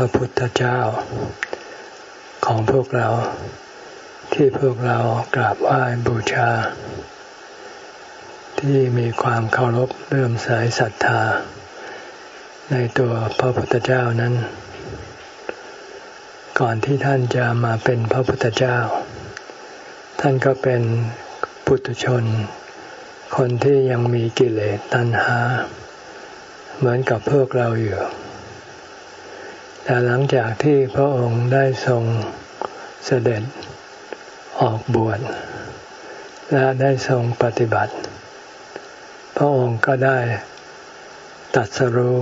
ระพุทธเจ้า ของพวกเรา ที่พวกเรากราบไหว้บูชา ที่มีความเคารพเลื่อมใสศรัทธา ในตัวพระพุทธเจ้านั้น ก่อนที่ท่านจะมาเป็นพระพุทธเจ้า ท่านก็เป็นปุถุชน คนที่ยังมีกิเลสตัณหา เหมือนกับพวกเราอยู่ แต่หลังจากที่พระองค์ได้ทรงเสด็จออกบวชและได้ทรงปฏิบัติ พระองค์ก็ได้ตัดสรู้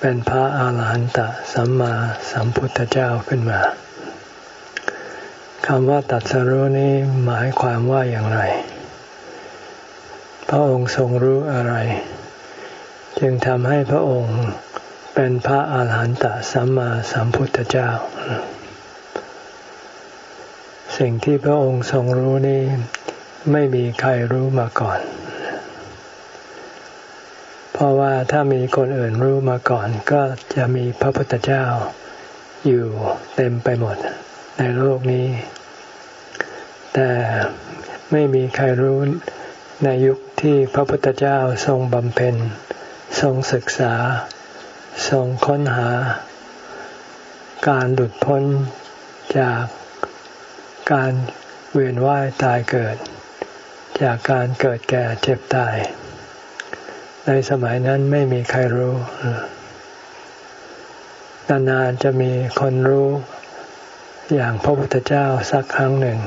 เป็นพระอาหารหันตสัมมาสัมพุทธเจ้าขึ้นมาคำว่าตัดสรู้นี้หมายความว่าอย่างไร พระองค์ทรงรู้อะไร จึงทำให้พระองค์ เป็นพระอาหารหันตสัมมาสัมพุทธเจ้า สิ่งที่พระองค์ทรงรู้นี้ไม่มีใครรู้มาก่อน เพราะว่าถ้ามีคนอื่นรู้มาก่อน ก็จะมีพระพุทธเจ้าอยู่เต็มไปหมดในโลกนี้ แต่ไม่มีใครรู้ในยุคที่พระพุทธเจ้าทรงบำเพ็ญ ทรงศึกษา ทรงค้นหา การหลุดพ้นจากการเวียนว่ายตายเกิด จากการเกิดแก่เจ็บตาย ในสมัยนั้นไม่มีใครรู้ นานๆจะมีคนรู้อย่างพระพุทธเจ้าสักครั้งหนึ่ง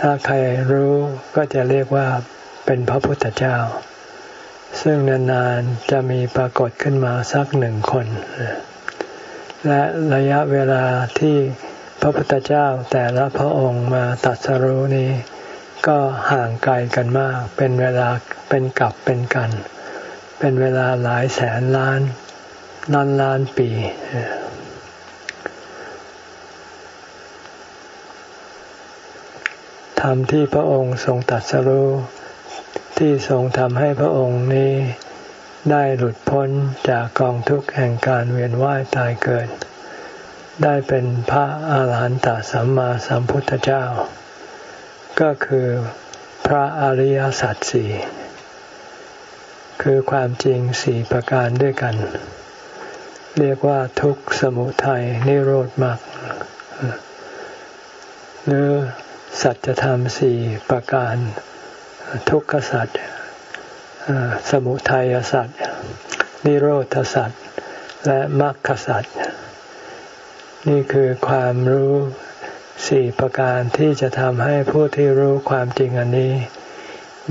ถ้าใครรู้ก็จะเรียกว่าเป็นพระพุทธเจ้า ซึ่งนานๆจะมีปรากฏขึ้นมาสักหนึ่งคน และระยะเวลาที่พระพุทธเจ้าแต่ละพระองค์มาตัดสรู้นี้ ก็ห่างไกลกันมาก เป็นเวลาเป็นกลับเป็นกัน เป็นเวลาหลายแสนล้านล้านล้านปี ธรรมที่พระองค์ทรงตัดสรู้ ที่ทรงทำให้พระองค์นี้ได้หลุดพ้นจากกองทุกข์แห่งการเวียนว่ายตายเกิด ได้เป็นพระอาหารหันตสัมมาสัมพุทธเจ้า ก็คือพระอริยสัจสี่คือความจริงสี่ประการด้วยกัน เรียกว่าทุกสมุทัยนิโรธมรรคหรือสัจธรรมสี่ประการ ทุกขสัจสมุทัยสัจนิโรธสัจและมรรคสัจนี่คือความรู้สี่ประการที่จะทำให้ผู้ที่รู้ความจริงอันนี้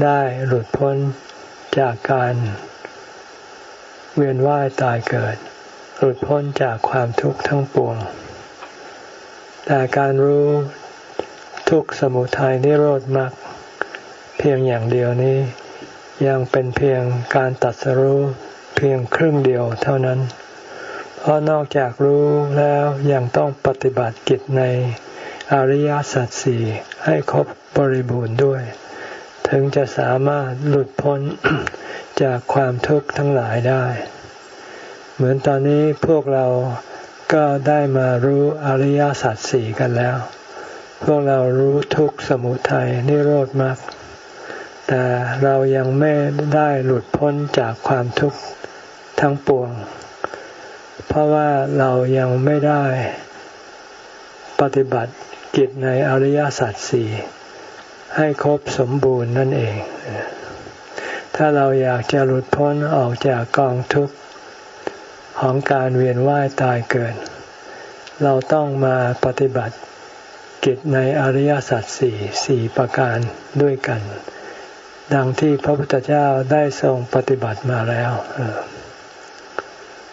ได้หลุดพ้นจากการ เวียนว่ายตายเกิด หลุดพ้นจากความทุกข์ทั้งปวง แต่การรู้ทุกสมุทัยนิโรธมรรค เพียงอย่างเดียวนี้ ยังเป็นเพียงการตัดสรู้เพียงครึ่งเดียวเท่านั้น เพราะนอกจากรู้แล้วยังต้องปฏิบัติกิจในอริยสัจสี่ให้ครบบริบูรณ์ด้วย ถึงจะสามารถหลุดพ้นจากความทุกข์ทั้งหลายได้ เหมือนตอนนี้พวกเราก็ได้มารู้อริยสัจสี่กันแล้ว พวกเรารู้ทุกสมุทัยนิโรธมาก แต่เรายังไม่ได้หลุดพ้นจากความทุกข์ทั้งปวง เพราะว่าเรายังไม่ได้ปฏิบัติกิจในอริยสัจสี่ให้ครบสมบูรณ์นั่นเอง ถ้าเราอยากจะหลุดพ้นออกจากกองทุกข์ของการเวียนว่ายตายเกิด เราต้องมาปฏิบัติกิจในอริยสัจสี่สี่ประการด้วยกัน ดังที่พระพุทธเจ้าได้ทรงปฏิบัติมาแล้ว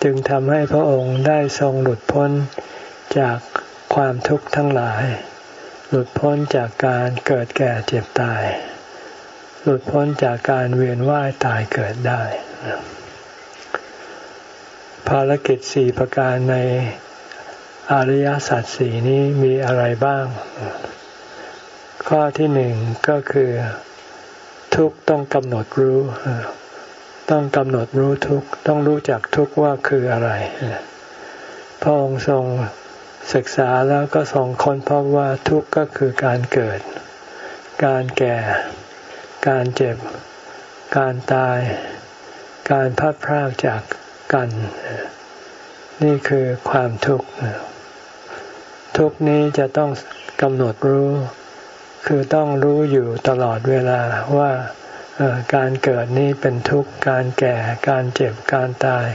จึงทำให้พระองค์ได้ทรงหลุดพ้นจากความทุกข์ทั้งหลาย หลุดพ้นจากการเกิดแก่เจ็บตาย หลุดพ้นจากการเวียนว่ายตายเกิดได้ ภารกิจสี่ประการในอริยสัจสี่นี้มีอะไรบ้าง ข้อที่หนึ่งก็คือ ทุกต้องกำหนดรู้ ต้องกำหนดรู้ทุกต้องรู้จักทุกว่าคืออะไร พระองค์ทรงศึกษาแล้วก็ทรงค้นพบว่าทุกข์ก็คือการเกิด การแก่ การเจ็บ การตาย การพัดพรากจากกัน นี่คือความทุกข์ ทุกนี้จะต้องกำหนดรู้ คือต้องรู้อยู่ตลอดเวลาว่าการเกิดนี้เป็นทุกข์ การแก่ การเจ็บ การตาย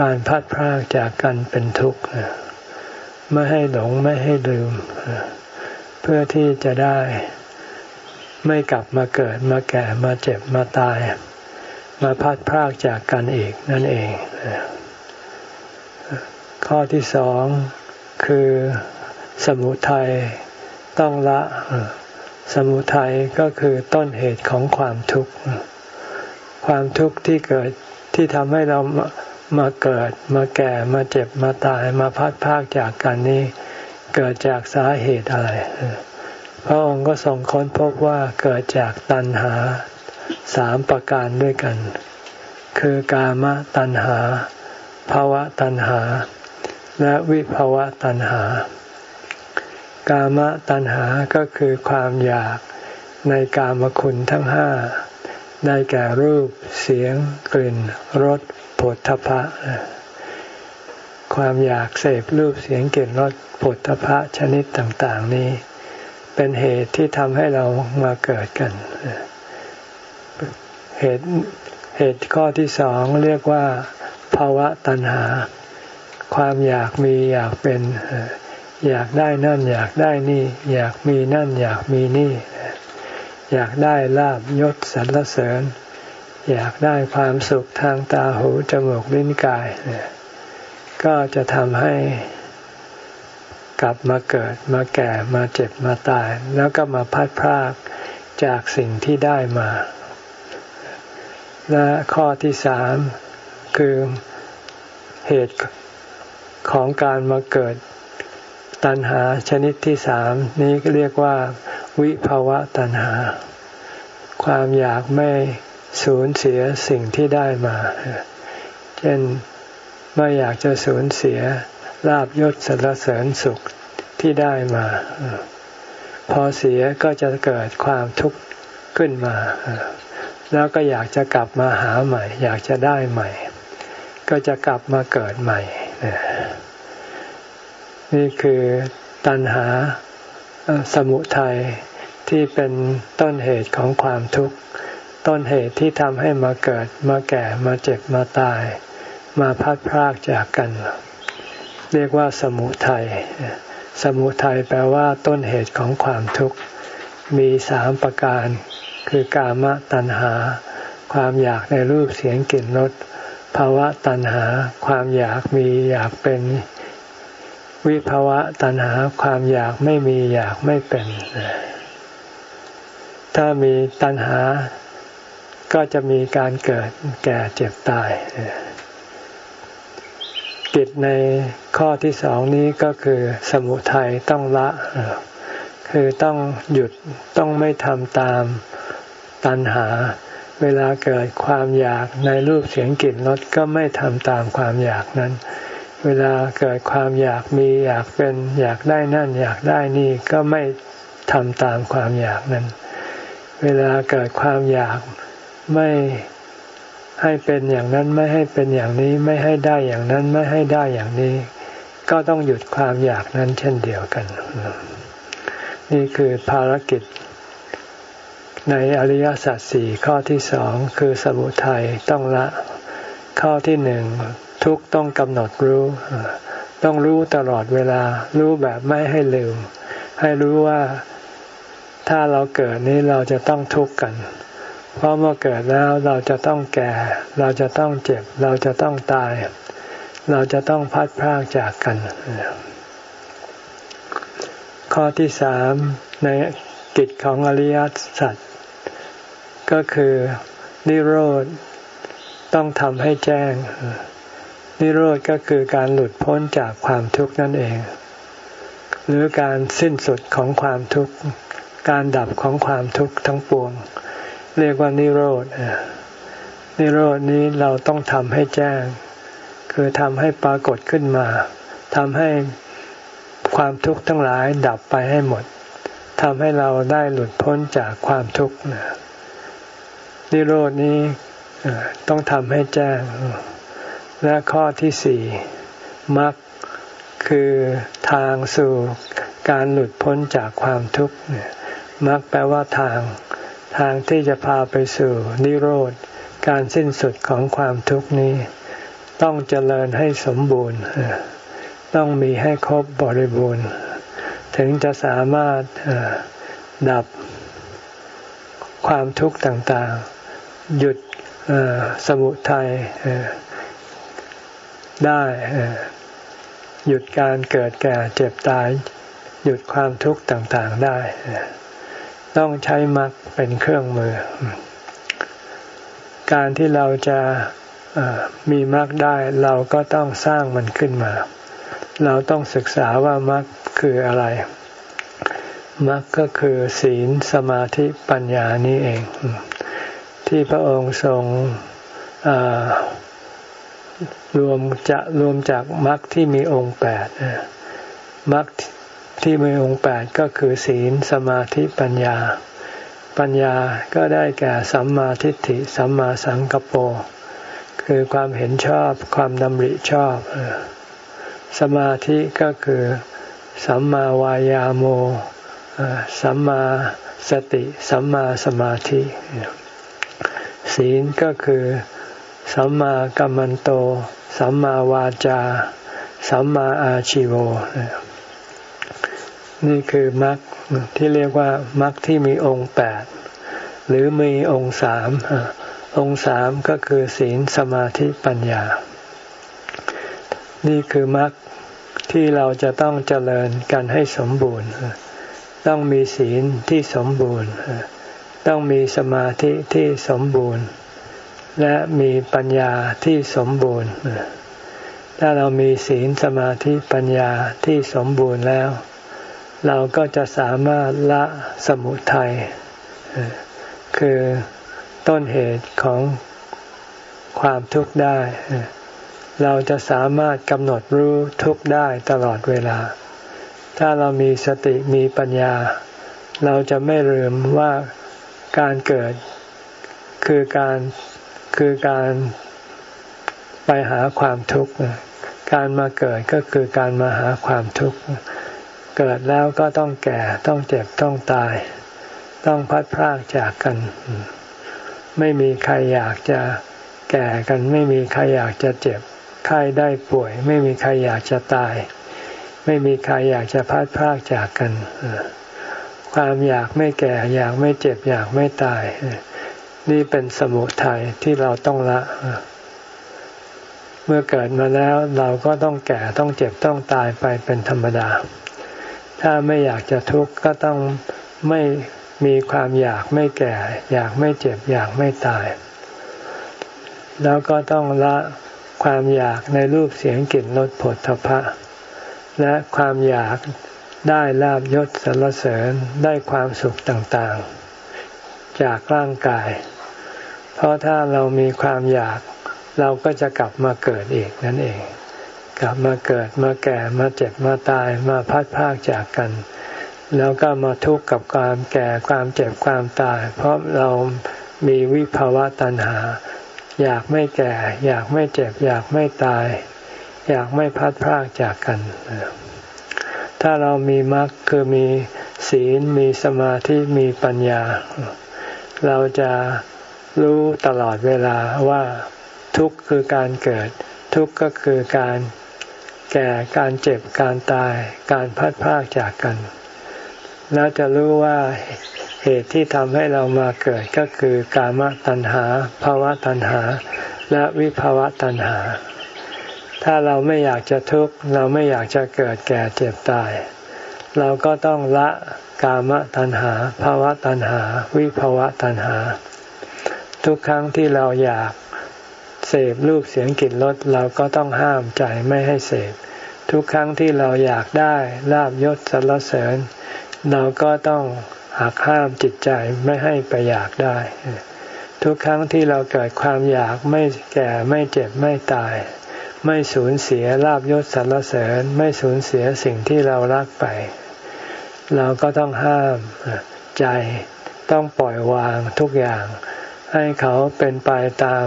การพัดพรากจากกันเป็นทุกข์ ไม่ให้หลงไม่ให้ลืม เพื่อที่จะได้ไม่กลับมาเกิดมาแก่มาเจ็บมาตาย มาพัดพรากจากกันอีกนั่นเอง ข้อที่สองคือสมุทัยต้องละ สมุทัยก็คือต้นเหตุของความทุกข์ ความทุกข์ที่เกิดที่ทำให้เรามาเกิด มาแก่มาเจ็บมาตายมาพัดพากจากกันนี้ เกิดจากสาเหตุอะไร พระองค์ก็ทรงค้นพบว่าเกิดจากตัณหาสามประการด้วยกัน คือกามตัณหาภาวะตัณหา และวิภาวะตัณหา กามตัณหาก็คือความอยากในกามคุณทั้งห้า ได้แก่รูป เสียง กลิ่น รสผลทพะ ความอยากเสพรูป เสียง กลิ่น รสผลทพะชนิดต่าง ๆ นี้ เป็นเหตุที่ทำให้เรามาเกิดกัน เหตุ เหตุข้อที่สองเรียกว่า ภาวะตัณหา ความอยากมีอยากเป็น อยากได้นั่น อยากได้นี่ อยากมีนั่น อยากมีนี่ อยากได้ลาบยศสรรเสริญ อยากได้ความสุขทางตาหูจมูกลิ้นกาย ก็จะทำให้กลับมาเกิดมาแก่มาเจ็บมาตาย แล้วก็มาพัดพรากจากสิ่งที่ได้มา และข้อที่สามคือเหตุของการมาเกิด ตัณหาชนิดที่สามนี้เรียกว่า วิภาวะตัณหา ความอยากไม่สูญเสียสิ่งที่ได้มา เช่นไม่อยากจะสูญเสียลาบยศสรรเสริญสุขที่ได้มา พอเสียก็จะเกิดความทุกข์ขึ้นมา แล้วก็อยากจะกลับมาหาใหม่ อยากจะได้ใหม่ ก็จะกลับมาเกิดใหม่ นี่คือตัณหาสมุทัยที่เป็นต้นเหตุของความทุกข์ ต้นเหตุที่ทำให้มาเกิดมาแก่มาเจ็บมาตาย มาพัดพรากจากกัน เรียกว่าสมุทัยสมุทัยแปลว่าต้นเหตุของความทุกข์ มีสามประการ คือกามตัณหา ความอยากในรูปเสียงกลิ่นรสภาวะตัณหา ความอยากมีอยากเป็น วิภาวะตัณหาความอยากไม่มีอยากไม่เป็น ถ้ามีตัณหาก็จะมีการเกิดแก่เจ็บตายกิจในข้อที่สองนี้ก็คือสมุทัยต้องละ คือต้องหยุดต้องไม่ทำตามตัณหา เวลาเกิดความอยากในรูปเสียงกลิ่นรสก็ไม่ทำตามความอยากนั้น เวลาเกิดความอยากมีอยากเป็นอยากได้นั่น อยากได้นี่ก็ไม่ทำตามความอยากนั้น เวลาเกิดความอยากไม่ให้เป็นอย่างนั้นไม่ให้เป็นอย่างนี้ไม่ให้ได้อย่างนั้นไม่ให้ได้อย่างนี้ ก็ต้องหยุดความอยากนั้นเช่นเดียวกัน นี่คือภารกิจ ในอริยสัจสี่ข้อที่สองคือสมุทัยต้องละข้อที่หนึ่ง ทุกต้องกำหนดรู้ ต้องรู้ตลอดเวลา รู้แบบไม่ให้ลืม ให้รู้ว่าถ้าเราเกิดนี้เราจะต้องทุกข์กัน เพราะเมื่อเกิดแล้วเราจะต้องแก่ เราจะต้องเจ็บ เราจะต้องตาย เราจะต้องพัดพรากจากกัน ข้อที่สามในกิจของอริยสัจก็คือนิโรธต้องทำให้แจ้ง นิโรธก็คือการหลุดพ้นจากความทุกข์นั่นเอง หรือการสิ้นสุดของความทุกข์ การดับของความทุกข์ทั้งปวง เรียกว่านิโรธนิโรธนี้เราต้องทำให้แจ้ง คือทำให้ปรากฏขึ้นมาทำให้ความทุกข์ทั้งหลายดับไปให้หมดทำให้เราได้หลุดพ้นจากความทุกข์นิโรดนี้ต้องทำให้แจ้ง และข้อที่สี่มรรคคือทางสู่การหลุดพ้นจากความทุกข์มรรคแปลว่าทาง ทางที่จะพาไปสู่นิโรธ การสิ้นสุดของความทุกข์นี้ ต้องเจริญให้สมบูรณ์ ต้องมีให้ครบบริบูรณ์ ถึงจะสามารถดับความทุกข์ต่างๆ หยุดสมุทัย ได้หยุดการเกิดแก่เจ็บตาย หยุดความทุกข์ต่างๆได้ ต้องใช้มรรคเป็นเครื่องมือ การที่เราจะมีมรรคได้เราก็ต้องสร้างมันขึ้นมา เราต้องศึกษาว่ามรรคคืออะไรมรรคก็คือศีลสมาธิปัญญานี้เอง ที่พระองค์ทรง รวมจะรวมจากมรรคที่มีองค์แปดมรรคที่มีองค์แปดก็คือศีลสมาธิปัญญา ปัญญาก็ได้แก่สัมมาทิฏฐิสัมมาสังกปรคือความเห็นชอบความดำริชอบสมาธิก็คือสัมมาวายาโมสัมมาสติ สัมมาสมาธิ ศีลก็คือ สัมมากัมมันโต สัมมาวาจา สัมมาอาชิโว นี่คือมรรคที่เรียกว่ามรรคที่มีองค์แปดหรือมีองค์สามองค์สามก็คือศีลสมาธิปัญญา นี่คือมรรคที่เราจะต้องเจริญกันให้สมบูรณ์ ต้องมีศีลที่สมบูรณ์ ต้องมีสมาธิที่สมบูรณ์ และมีปัญญาที่สมบูรณ์ ถ้าเรามีศีลสมาธิปัญญาที่สมบูรณ์แล้ว เราก็จะสามารถละสมุทัยคือต้นเหตุของความทุกข์ได้ เราจะสามารถกำหนดรู้ทุกข์ได้ตลอดเวลา ถ้าเรามีสติมีปัญญา เราจะไม่ลืมว่าการเกิดคือการ คือการไปหาความทุกข์ การมาเกิดก็คือการมาหาความทุกข์ เกิดแล้วก็ต้องแก่ ต้องเจ็บ ต้องตาย ต้องพัดพรากจากกัน ไม่มีใครอยากจะแก่กัน ไม่มีใครอยากจะเจ็บไข้ได้ป่วย ไม่มีใครอยากจะตาย ไม่มีใครอยากจะพัดพรากจากกัน ความอยากไม่แก่ อยากไม่เจ็บ อยากไม่ตาย นี่เป็นสมุทัยที่เราต้องละ เมื่อเกิดมาแล้วเราก็ต้องแก่ต้องเจ็บต้องตายไปเป็นธรรมดา ถ้าไม่อยากจะทุกข์ก็ต้องไม่มีความอยากไม่แก่ อยากไม่เจ็บอยากไม่ตาย แล้วก็ต้องละความอยากในรูปเสียงกลิ่นรสผลทพะ และความอยากได้ลาบยศสรรเสริญได้ความสุขต่างๆ จากร่างกาย เพราะถ้าเรามีความอยาก เราก็จะกลับมาเกิดอีกนั่นเอง กลับมาเกิดมาแก่มาเจ็บมาตายมาพัดพากจากกัน แล้วก็มาทุกข์กับความแก่ความเจ็บความตาย เพราะเรามีวิภาวะตัณหา อยากไม่แก่ อยากไม่เจ็บ อยากไม่ตาย อยากไม่พัดพรากจากกัน ถ้าเรามีมรรคคือมีศีลมีสมาธิมีปัญญา เราจะ รู้ตลอดเวลาว่าทุกข์คือการเกิด ทุกข์ก็คือการแก่การเจ็บการตาย การพัดพากจากกัน แล้วจะรู้ว่าเหตุที่ทำให้เรามาเกิดก็คือกามตัณหาภาวะตัณหา และวิภาวะตัณหา ถ้าเราไม่อยากจะทุกข์เราไม่อยากจะเกิดแก่เจ็บตาย เราก็ต้องละกามตัณหาภาวะตัณหา วิภาวะตัณหา ทุกครั้งที่เราอยากเสพรูปเสียงกลิ่นรสเราก็ต้องห้ามใจไม่ให้เสพทุกครั้งที่เราอยากได้ลาบยศสรรเสริญ เราก็ต้องหักห้ามจิตใจไม่ให้ไปอยากได้ ทุกครั้งที่เราเกิดความอยากไม่แก่ไม่เจ็บไม่ตาย ไม่สูญเสียลาบยศสรรเสริญ ไม่สูญเสียสิ่งที่เรารักไป เราก็ต้องห้ามใจต้องปล่อยวางทุกอย่าง ให้เขาเป็นไปตาม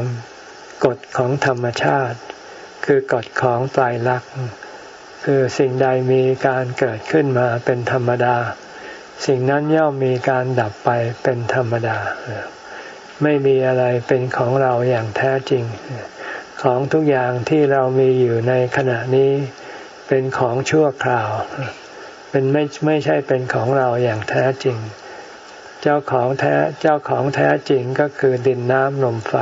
กฎของธรรมชาติ คือกฎของไตรลักษณ์คือสิ่งใดมีการเกิดขึ้นมาเป็นธรรมดา สิ่งนั้นย่อมมีการดับไปเป็นธรรมดา ไม่มีอะไรเป็นของเราอย่างแท้จริง ของทุกอย่างที่เรามีอยู่ในขณะนี้เป็นของชั่วคราว เป็นไม่ไม่ใช่เป็นของเราอย่างแท้จริง จ้าของแท้เจ้าของแท้จริงก็คือดินน้ำลมไฟ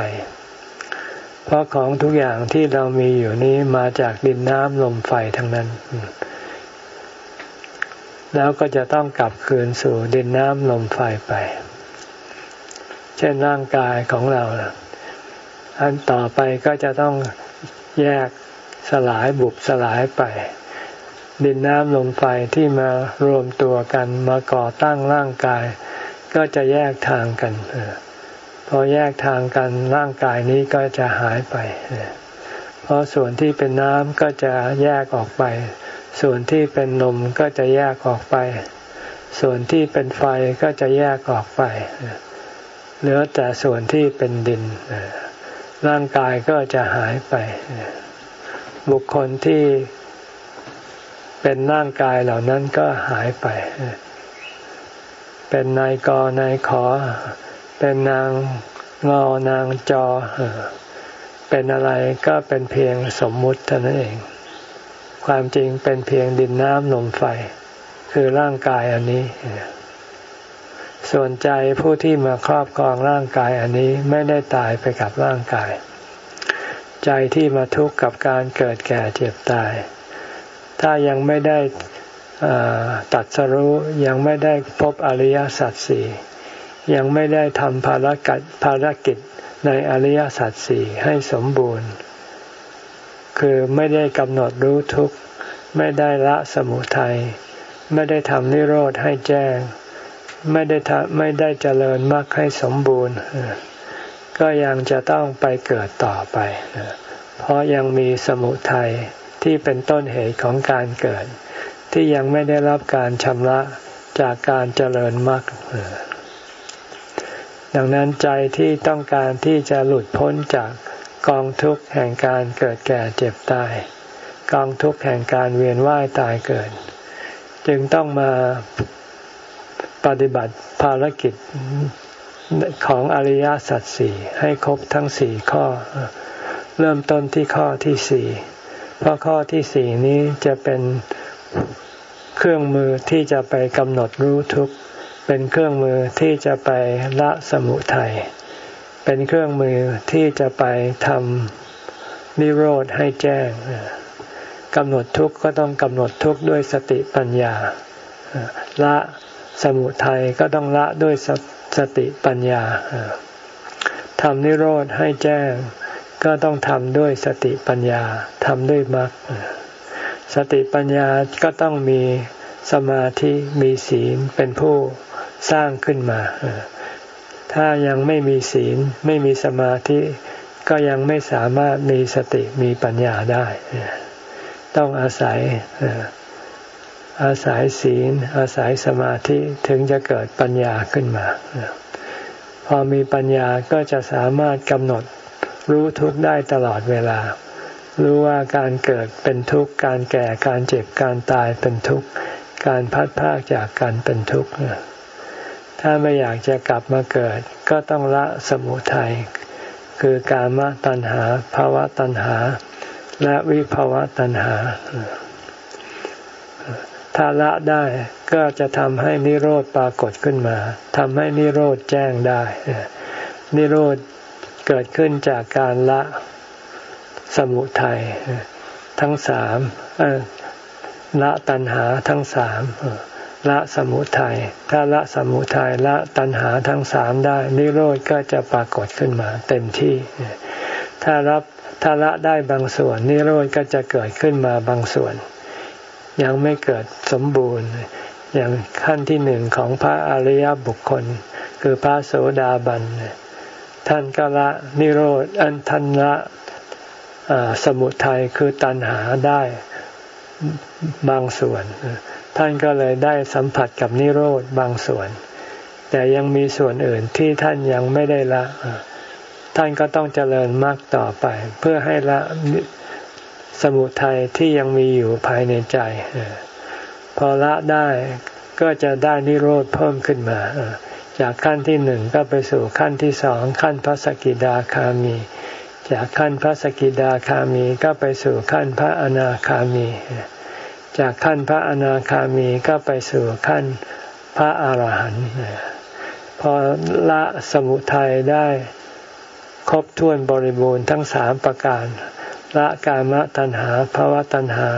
เพราะของทุกอย่างที่เรามีอยู่นี้มาจากดินน้ำลมไฟทั้งนั้น แล้วก็จะต้องกลับคืนสู่ดินน้ำลมไฟไป เช่นร่างกายของเราอันต่อไปก็จะต้องแยกสลายบุบสลายไป ดินน้ำลมไฟที่มารวมตัวกันมาก่อตั้งร่างกาย ก็จะแยกทางกันพอแยกทางกันร่างกายนี้ก็จะหายไปเพราะส่วนที่เป็นน้ำก็จะแยกออกไป ส่วนที่เป็นลมก็จะแยกออกไป ส่วนที่เป็นไฟก็จะแยกออกไปเหลือแต่ส่วนที่เป็นดินร่างกายก็จะหายไป บุคคลที่เป็นร่างกายเหล่านั้นก็หายไป เป็นนายกนายขอ เป็นนางงอนางจอ เป็นอะไรก็เป็นเพียงสมมุติเท่านั้นเอง ความจริงเป็นเพียงดินน้ำลมไฟ คือร่างกายอันนี้ ส่วนใจผู้ที่มาครอบครองร่างกายอันนี้ไม่ได้ตายไปกับร่างกาย ใจที่มาทุกข์กับการเกิดแก่เจ็บตาย ถ้ายังไม่ได้ ตัดสรู้ยังไม่ได้พบอริยสัจสี่ยังไม่ได้ทำภารกิจภารกิจในอริยสัจสี่ให้สมบูรณ์ คือไม่ได้กำหนดรู้ทุกข์ไม่ได้ละสมุทัยไม่ได้ทำนิโรธให้แจ้ง ไม่ได้ทไม่ได้เจริญมรรคให้สมบูรณ์ ก็ยังจะต้องไปเกิดต่อไป เพราะยังมีสมุทัยที่เป็นต้นเหตุของการเกิด ที่ยังไม่ได้รับการชำระจากการเจริญมรรคดังนั้นใจที่ต้องการที่จะหลุดพ้นจากกองทุกข์แห่งการเกิดแก่เจ็บตาย กองทุกข์แห่งการเวียนว่ายตายเกิด จึงต้องมาปฏิบัติภารกิจของอริยสัจสี่ให้ครบทั้งสี่ข้อ เริ่มต้นที่ข้อที่สี่เพราะข้อที่สี่นี้จะเป็น เครื่องมือที่จะไปกำหนดรู้ทุกข์ เป็นเครื่องมือที่จะไปละสมุทัย เป็นเครื่องมือที่จะไปทำนิโรธให้แจ้งกำหนดทุกข์ก็ต้องกำหนดทุกข์ด้วยสติปัญญา ละสมุทัยก็ต้องละด้วยสติปัญญาทำนิโรธให้แจ้ง ก็ต้องทำด้วยสติปัญญาทำด้วยมรรค สติปัญญาก็ต้องมีสมาธิมีศีลเป็นผู้สร้างขึ้นมา ถ้ายังไม่มีศีลไม่มีสมาธิ ก็ยังไม่สามารถมีสติมีปัญญาได้ ต้องอาศัยอาศัยศีล อาศัยสมาธิถึงจะเกิดปัญญาขึ้นมา พอมีปัญญาก็จะสามารถกำหนดรู้ทุกได้ตลอดเวลา รู้ว่าการเกิดเป็นทุกข์ การแก่การเจ็บการตายเป็นทุกข์ การพัดพากจากกันเป็นทุกข์ ถ้าไม่อยากจะกลับมาเกิด ก็ต้องละสมุทัยคือกามตัณหาภาวะตัณหา และวิภาวะตัณหา ถ้าละได้ก็จะทำให้นิโรธปรากฏขึ้นมาทำให้นิโรธแจ้งได้ นิโรธเกิดขึ้นจากการละ สมุทัยทั้งสามละตัณหาทั้งสามละสมุทัยถ้าละสมุทัยละตัณหาทั้งสามได้ นิโรธก็จะปรากฏขึ้นมา เต็มที่ ถ้ารับถ้าละได้บางส่วน นิโรธก็จะเกิดขึ้นมาบางส่วน ยังไม่เกิดสมบูรณ์ อย่างขั้นที่หนึ่งของพระอริยบุคคล คือพระโสดาบันท่านก็ละนิโรธอันท่านละ สมุทัยคือตัณหาได้บางส่วน ท่านก็เลยได้สัมผัสกับนิโรธบางส่วน แต่ยังมีส่วนอื่นที่ท่านยังไม่ได้ละ ท่านก็ต้องเจริญมากต่อไป เพื่อให้ละสมุทัยที่ยังมีอยู่ภายในใจ พอละได้ก็จะได้นิโรธเพิ่มขึ้นมา จากขั้นที่หนึ่งก็ไปสู่ขั้นที่สองขั้นพระสกิดาคามี จากขั้นพระสกิดาคามีก็ไปสู่ขั้นพระอนาคามี จากขั้นพระอนาคามีก็ไปสู่ขั้นพระอาหารหันต์พอละสมุทัยได้ครบถ้วนบริบูรณ์ทั้งสามประการ ละกามตัณหาภาวะตัณหา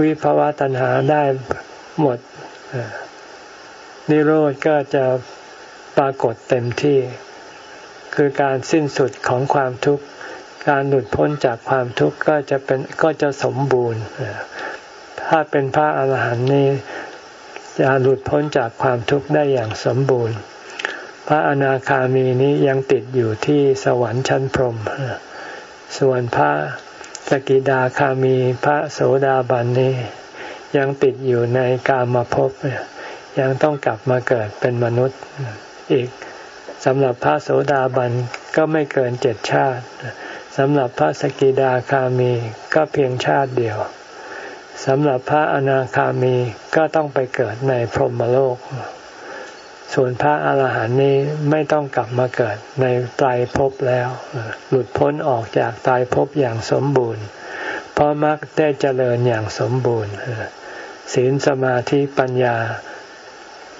วิภาวะตัณหาได้หมด นิโรธก็จะปรากฏเต็มที่ คือการสิ้นสุดของความทุกข์ การหลุดพ้นจากความทุกข์ก็จะเป็นก็จะสมบูรณ์ ถ้าเป็นพระอาหารหันต์นี้จะหลุดพ้นจากความทุกข์ได้อย่างสมบูรณ์ พระอนาคามีนี้ยังติดอยู่ที่สวรรค์ชั้นพรหมส่วนพระสกิดาคามีพระโสดาบันนี้ยังติดอยู่ในกามาภพยังต้องกลับมาเกิดเป็นมนุษย์อีกสำหรับพระโสดาบันก็ไม่เกินเจ็ดชาติ สำหรับพระสกิดาคามีก็เพียงชาติเดียวสำหรับพระอนาคามีก็ต้องไปเกิดในพรหมโลก ส่วนพระอาหารหันต์นี้ไม่ต้องกลับมาเกิดในตายภพแล้ว หลุดพ้นออกจากตายภพอย่างสมบูรณ์ เพราะมรรคได้เจริญอย่างสมบูรณ์ ศีลสมาธิปัญญา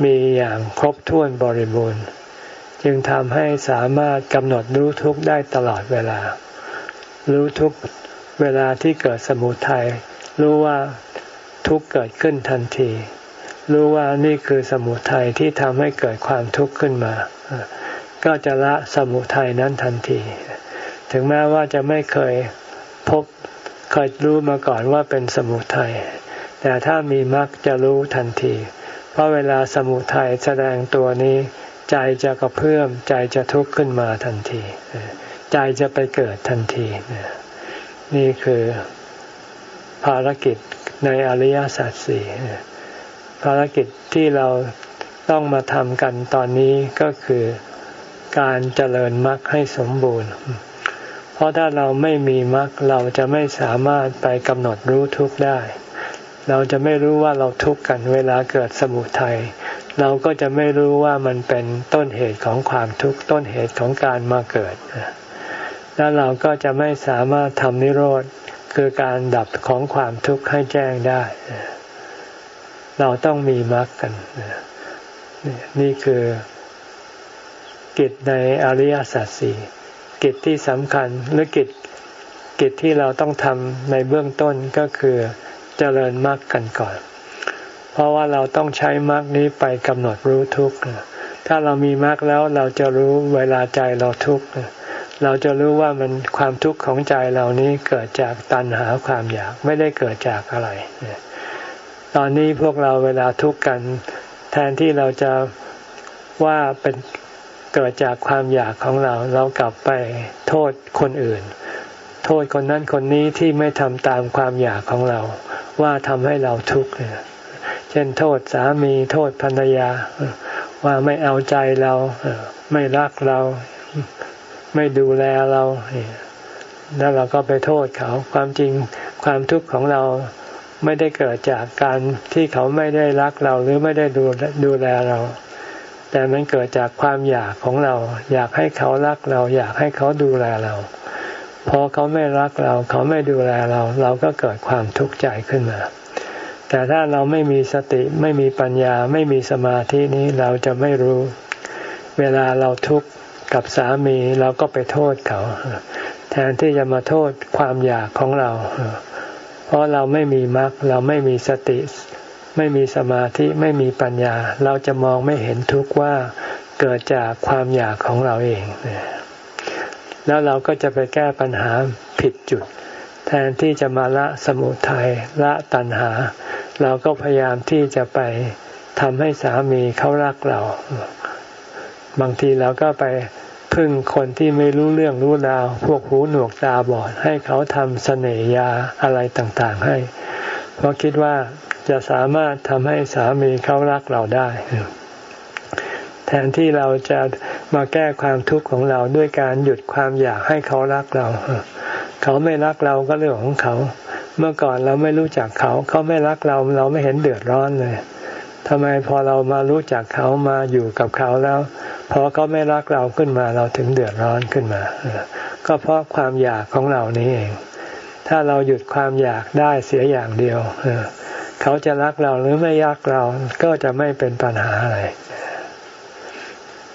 มีอย่างครบถ้วนบริบูรณ์ จึงทำให้สามารถกำหนดรู้ทุกข์ได้ตลอดเวลา รู้ทุกเวลาที่เกิดสมุทัยรู้ว่าทุกเกิดขึ้นทันที รู้ว่านี่คือสมุทัยที่ทำให้เกิดความทุกข์ขึ้นมา ก็จะละสมุทัยนั้นทันที ถึงแม้ว่าจะไม่เคยพบเคยรู้มาก่อนว่าเป็นสมุทัยแต่ถ้ามีมรรคจะรู้ทันที เพราะเวลาสมุทัยแสดงตัวนี้ ใจจะกระเพื่อมใจจะทุกข์ขึ้นมาทันที ใจจะไปเกิดทันที นี่คือภารกิจในอริยสัจสี่ภารกิจที่เราต้องมาทำกันตอนนี้ก็คือการเจริญมรรคให้สมบูรณ์ เพราะถ้าเราไม่มีมรรคเราจะไม่สามารถไปกำหนดรู้ทุกข์ได้ เราจะไม่รู้ว่าเราทุกข์กันเวลาเกิดสมุทัยเราก็จะไม่รู้ว่ามันเป็นต้นเหตุของความทุกข์ต้นเหตุของการมาเกิด แล้วเราก็จะไม่สามารถทำนิโรธคือการดับของความทุกข์ให้แจ้งได้ เราต้องมีมรรคกัน นี่คือกิจในอริยสัจสี่กิจที่สำคัญหรือกิจกิจที่เราต้องทำในเบื้องต้นก็คือเจริญมรรคกันก่อน เพราะว่าเราต้องใช้มรรคนี้ไปกำหนดรู้ทุกข์ถ้าเรามีมรรคแล้วเราจะรู้เวลาใจเราทุกข์ เราจะรู้ว่ามันความทุกข์ของใจเรานี้เกิดจากตัณหาความอยากไม่ได้เกิดจากอะไร ตอนนี้พวกเราเวลาทุกข์กัน แทนที่เราจะว่าเป็นเกิดจากความอยากของเรา เรากลับไปโทษคนอื่น โทษคนนั้นคนนี้ที่ไม่ทำตามความอยากของเรา ว่าทำให้เราทุกข์เช่นโทษสามีโทษภรรยา ว่าไม่เอาใจเราไม่รักเรา ไม่ดูแลเราแล้วเราก็ไปโทษเขา ความจริงความทุกข์ของเราไม่ได้เกิดจากการที่เขาไม่ได้รักเราหรือไม่ได้ดูดูแลเรา แต่มันเกิดจากความอยากของเรา อยากให้เขารักเรา อยากให้เขาดูแลเรา พอเขาไม่รักเรา เขาไม่ดูแลเรา เราก็เกิดความทุกข์ใจขึ้นมา แต่ถ้าเราไม่มีสติไม่มีปัญญาไม่มีสมาธินี้เราจะไม่รู้ เวลาเราทุกข์ กับสามีเราก็ไปโทษเขา แทนที่จะมาโทษความอยากของเรา เพราะเราไม่มีมรรคเราไม่มีสติ ไม่มีสมาธิไม่มีปัญญา เราจะมองไม่เห็นทุกข์ว่าเกิดจากความอยากของเราเองแล้วเราก็จะไปแก้ปัญหาผิดจุด แทนที่จะมาละสมุทัยละตัณหา เราก็พยายามที่จะไปทำให้สามีเขารักเรา บางทีเราก็ไป พึ่งคนที่ไม่รู้เรื่องรู้ราว พวกหูหนวกตาบอด ให้เขาทำเสน่ยาอะไรต่างๆให้ เพราะคิดว่าจะสามารถทำให้สามีเขารักเราได้ แทนที่เราจะมาแก้ความทุกข์ของเราด้วยการหยุดความอยากให้เขารักเรา เขาไม่รักเราก็เรื่องของเขา เมื่อก่อนเราไม่รู้จักเขา เขาไม่รักเราเราไม่เห็นเดือดร้อนเลยทำไมพอเรามารู้จักเขามาอยู่กับเขาแล้ว พอเขาไม่รักเราขึ้นมาเราถึงเดือดร้อนขึ้นมา ก็เพราะความอยากของเรานี้เอง ถ้าเราหยุดความอยากได้เสียอย่างเดียวเขาจะรักเราหรือไม่รักเราก็จะไม่เป็นปัญหาอะไร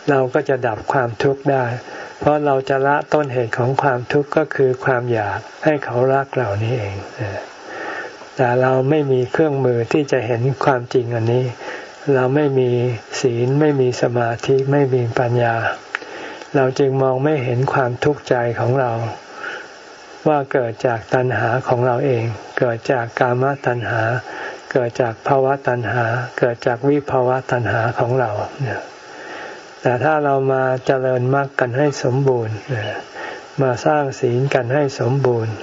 เราก็จะดับความทุกข์ได้ เพราะเราจะละต้นเหตุของความทุกข์ก็คือความอยากให้เขารักเรานี้เองแต่เราไม่มีเครื่องมือที่จะเห็นความจริงอันนี้ เราไม่มีศีลไม่มีสมาธิไม่มีปัญญา เราจึงมองไม่เห็นความทุกข์ใจของเรา ว่าเกิดจากตัณหาของเราเอง เกิดจากกามตัณหา เกิดจากภาวะตัณหา เกิดจากวิภาวะตัณหาของเราแต่ถ้าเรามาเจริญมรรคกันให้สมบูรณ์มาสร้างศีลกันให้สมบูรณ์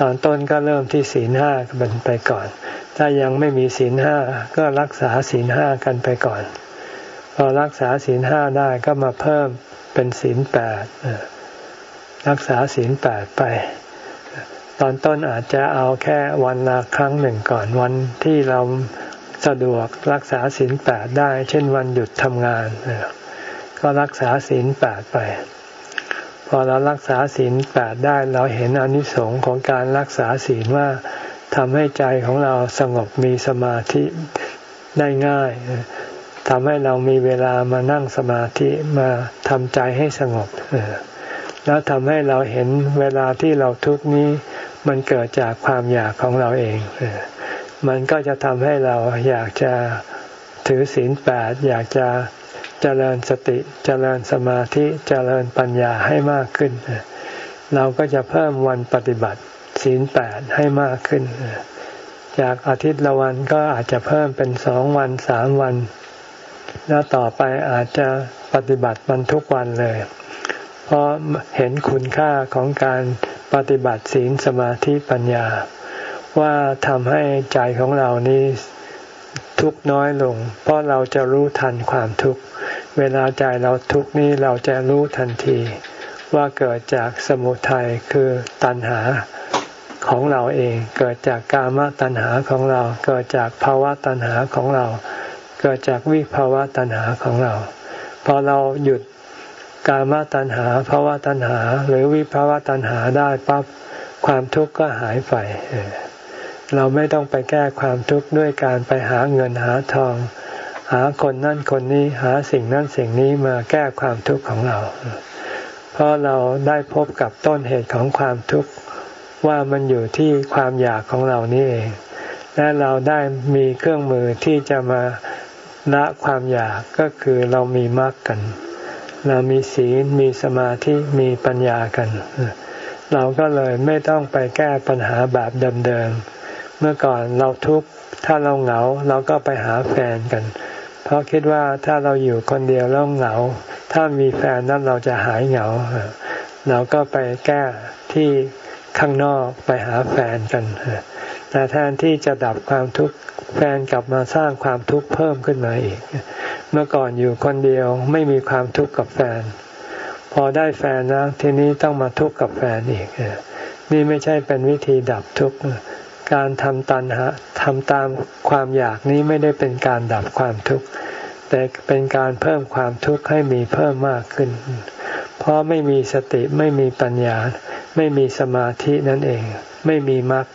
ตอนต้นก็เริ่มที่ศีลห้ากันไปก่อน ถ้ายังไม่มีศีลห้าก็รักษาศีลห้ากันไปก่อน พอรักษาศีลห้าได้ก็มาเพิ่มเป็นศีลแปดรักษาศีลแปดไป ตอนต้นอาจจะเอาแค่วันละครั้งหนึ่งก่อนวันที่เราสะดวกรักษาศีลแปดได้ เช่นวันหยุดทำงาน ก็รักษาศีลแปดไป พอเรารักษาศีลแปดได้เราเห็นอนิสงส์ของการรักษาศีลว่าทำให้ใจของเราสงบมีสมาธิได้ง่ายทำให้เรามีเวลามานั่งสมาธิมาทำใจให้สงบแล้วทำให้เราเห็นเวลาที่เราทุกนี้มันเกิดจากความอยากของเราเองมันก็จะทำให้เราอยากจะถือศีลแปดอยากจะ เจริญสติเจริญสมาธิเจริญปัญญาให้มากขึ้น เราก็จะเพิ่มวันปฏิบัติศีลแปดให้มากขึ้น จากอาทิตย์ละวันก็อาจจะเพิ่มเป็นสองวันสามวัน แล้วต่อไปอาจจะปฏิบัติมันทุกวันเลย เพราะเห็นคุณค่าของการปฏิบัติศีลสมาธิปัญญา ว่าทำให้ใจของเรานี้ ทุกน้อยลง เพราะเราจะรู้ทันความทุกข์ เวลาใจเราทุกข์นี้เราจะรู้ทันที ว่าเกิดจากสมุทัยคือตัณหาของเราเอง เกิดจากกามตัณหาของเรา เกิดจากภาวะตัณหาของเรา เกิดจากวิภาวะตัณหาของเรา พอเราหยุดกามตัณหาภาวะตัณหา หรือวิภาวะตัณหาได้ปั๊บความทุกข์ก็หายไปเเราไม่ต้องไปแก้ความทุกข์ด้วยการไปหาเงินหาทอง หาคนนั่นคนนี้หาสิ่งนั้นสิ่งนี้มาแก้ความทุกข์ของเรา เพราะเราได้พบกับต้นเหตุของความทุกข์ว่ามันอยู่ที่ความอยากของเรานี่เอง และเราได้มีเครื่องมือที่จะมาละความอยากก็คือเรามีมรรคกัน เรามีศีลมีสมาธิมีปัญญากัน เราก็เลยไม่ต้องไปแก้ปัญหาแบบเดิมๆ เมื่อก่อนเราทุกข์ถ้าเราเหงาเราก็ไปหาแฟนกัน เพราะคิดว่าถ้าเราอยู่คนเดียวแล้วเหงา ถ้ามีแฟนนั้นเราจะหายเหงา เราก็ไปแก้ที่ข้างนอกไปหาแฟนกัน แต่แทนที่จะดับความทุกข์แฟนกลับมาสร้างความทุกข์เพิ่มขึ้นมาอีก เมื่อก่อนอยู่คนเดียวไม่มีความทุกข์กับแฟน พอได้แฟนแล้วทีนี้ต้องมาทุกข์กับแฟนอีก นี่ไม่ใช่เป็นวิธีดับทุกข์ การทำตันหะทำตามความอยากนี้ไม่ได้เป็นการดับความทุกข์แต่เป็นการเพิ่มความทุกข์ให้มีเพิ่มมากขึ้น เพราะไม่มีสติไม่มีปัญญา ไม่มีสมาธินั่นเอง ไม่มีมรรค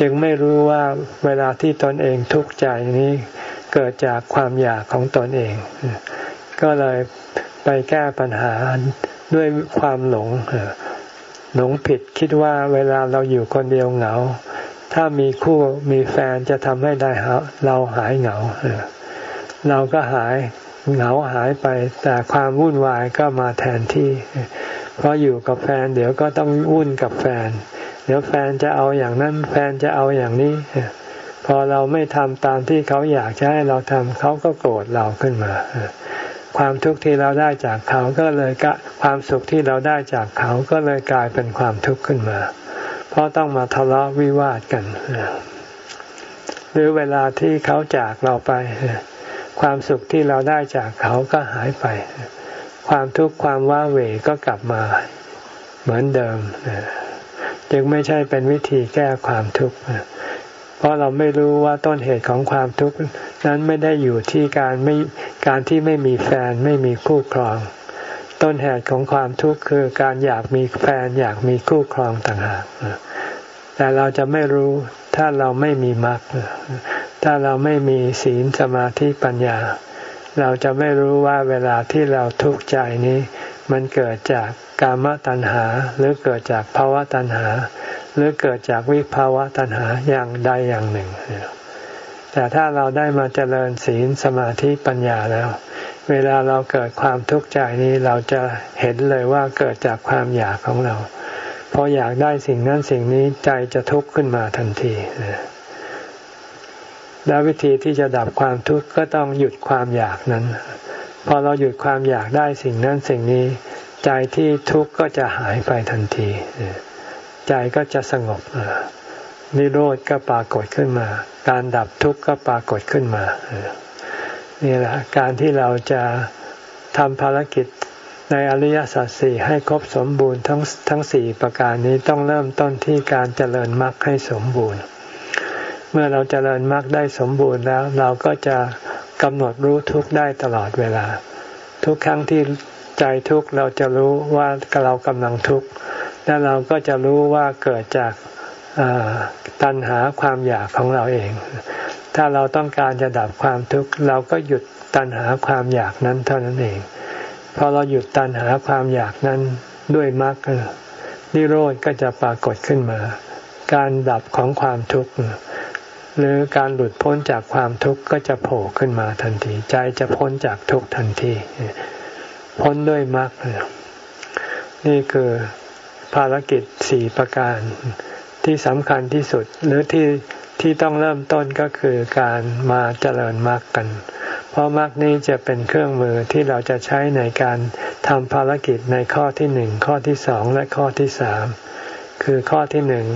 จึงไม่รู้ว่าเวลาที่ตนเองทุกข์ใจนี้ เกิดจากความอยากของตนเอง ก็เลยไปแก้ปัญหาด้วยความหลงหลงผิดคิดว่าเวลาเราอยู่คนเดียวเหงา ถ้ามีคู่มีแฟนจะทำให้ได้เราหายเหงาเราก็หายเหงาหายไป แต่ความวุ่นวายก็มาแทนที่ เพราะอยู่กับแฟนเดี๋ยวก็ต้องวุ่นกับแฟน เดี๋ยวแฟนจะเอาอย่างนั้น แฟนจะเอาอย่างนี้ พอเราไม่ทำตามที่เขาอยากจะให้เราทำเขาก็โกรธเราขึ้นมาความทุกข์ที่เราได้จากเขาก็เลยกความสุขที่เราได้จากเขาก็เลยกลายเป็นความทุกข์ขึ้นมา เพราะต้องมาทะเลาะวิวาทกัน หรือเวลาที่เขาจากเราไป ความสุขที่เราได้จากเขาก็หายไป ความทุกข์ความว้าเหวก็กลับมาเหมือนเดิม จึงไม่ใช่เป็นวิธีแก้ความทุกข์เพราะเราไม่รู้ว่าต้นเหตุของความทุกข์นั้นไม่ได้อยู่ที่การไม่การที่ไม่มีแฟนไม่มีคู่ครอง ต้นเหตุของความทุกข์คือการอยากมีแฟนอยากมีคู่ครองต่างหากแต่เราจะไม่รู้ถ้าเราไม่มีมรรคถ้าเราไม่มีศีลสมาธิปัญญา เราจะไม่รู้ว่าเวลาที่เราทุกข์ใจนี้ มันเกิดจากกามตัณหา หรือเกิดจากภาวะตัณหา หรือเกิดจากวิภาวะตัณหาอย่างใดอย่างหนึ่ง แต่ถ้าเราได้มาเจริญศีลสมาธิปัญญาแล้ว เวลาเราเกิดความทุกข์ใจนี้เราจะเห็นเลยว่าเกิดจากความอยากของเราพออยากได้สิ่งนั้นสิ่งนี้ใจจะทุกข์ขึ้นมาทันทีแล้ววิธีที่จะดับความทุกข์ก็ต้องหยุดความอยากนั้น พอเราหยุดความอยากได้สิ่งนั้นสิ่งนี้ ใจที่ทุกข์ก็จะหายไปทันทีใจก็จะสงบนิโรธก็ปรากฏขึ้นมา การดับทุกข์ก็ปรากฏขึ้นมา นี่แหละการที่เราจะทำภารกิจในอริยสัจสี่ให้ครบสมบูรณ์ทั้งทั้งสี่ประการนี้ต้องเริ่มต้นที่การเจริญมรรคให้สมบูรณ์ เมื่อเราเจริญมรรคได้สมบูรณ์แล้ว เราก็จะกำหนดรู้ทุกได้ตลอดเวลา ทุกครั้งที่ใจทุกเราจะรู้ว่าเรากำลังทุกข์และเราก็จะรู้ว่าเกิดจากตัณหาความอยากของเราเอง ถ้าเราต้องการจะดับความทุกข์เราก็หยุดตัณหาความอยากนั้นเท่านั้นเองพอเราหยุดตัณหาความอยากนั้นด้วยมรรคนิโรธก็จะปรากฏขึ้นมา การดับของความทุกข์หรือการหลุดพ้นจากความทุกข์ก็จะโผล่ขึ้นมาทันที ใจจะพ้นจากทุกข์ทันที พ้นด้วยมรรคนี่คือภารกิจสี่ประการที่สำคัญที่สุดหรือที่ ที่ต้องเริ่มต้นก็คือการมาเจริญมรรคกัน เพราะมรรคนี้จะเป็นเครื่องมือที่เราจะใช้ในการทำภารกิจในข้อที่หนึ่งข้อที่สองและข้อที่สามคือข้อที่หนึ่ง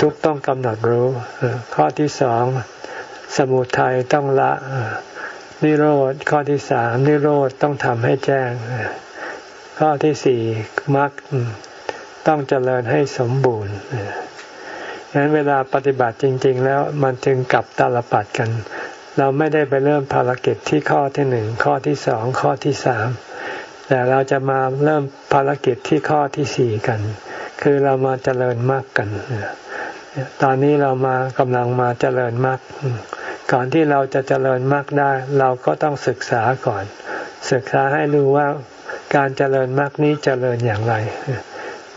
ทุกต้องกำหนดรู้ ข้อที่สองสมุทัยต้องละนิโรธข้อที่สามนิโรธต้องทำให้แจ้ง ข้อที่สี่มรรคต้องเจริญให้สมบูรณ์ ฉะนั้นเวลาปฏิบัติจริง ๆ แล้วมันจึงกลับตาลปัดกัน เราไม่ได้ไปเริ่มภารกิจที่ข้อที่หนึ่งข้อที่สองข้อที่สามแต่เราจะมาเริ่มภารกิจที่ข้อที่สี่กัน คือเรามาเจริญมรรคกันตอนนี้เรามากำลังมาเจริญมรรคก่อนที่เราจะเจริญมรรคได้ เราก็ต้องศึกษาก่อน ศึกษาให้รู้ว่าการเจริญมรรคนี้เจริญอย่างไร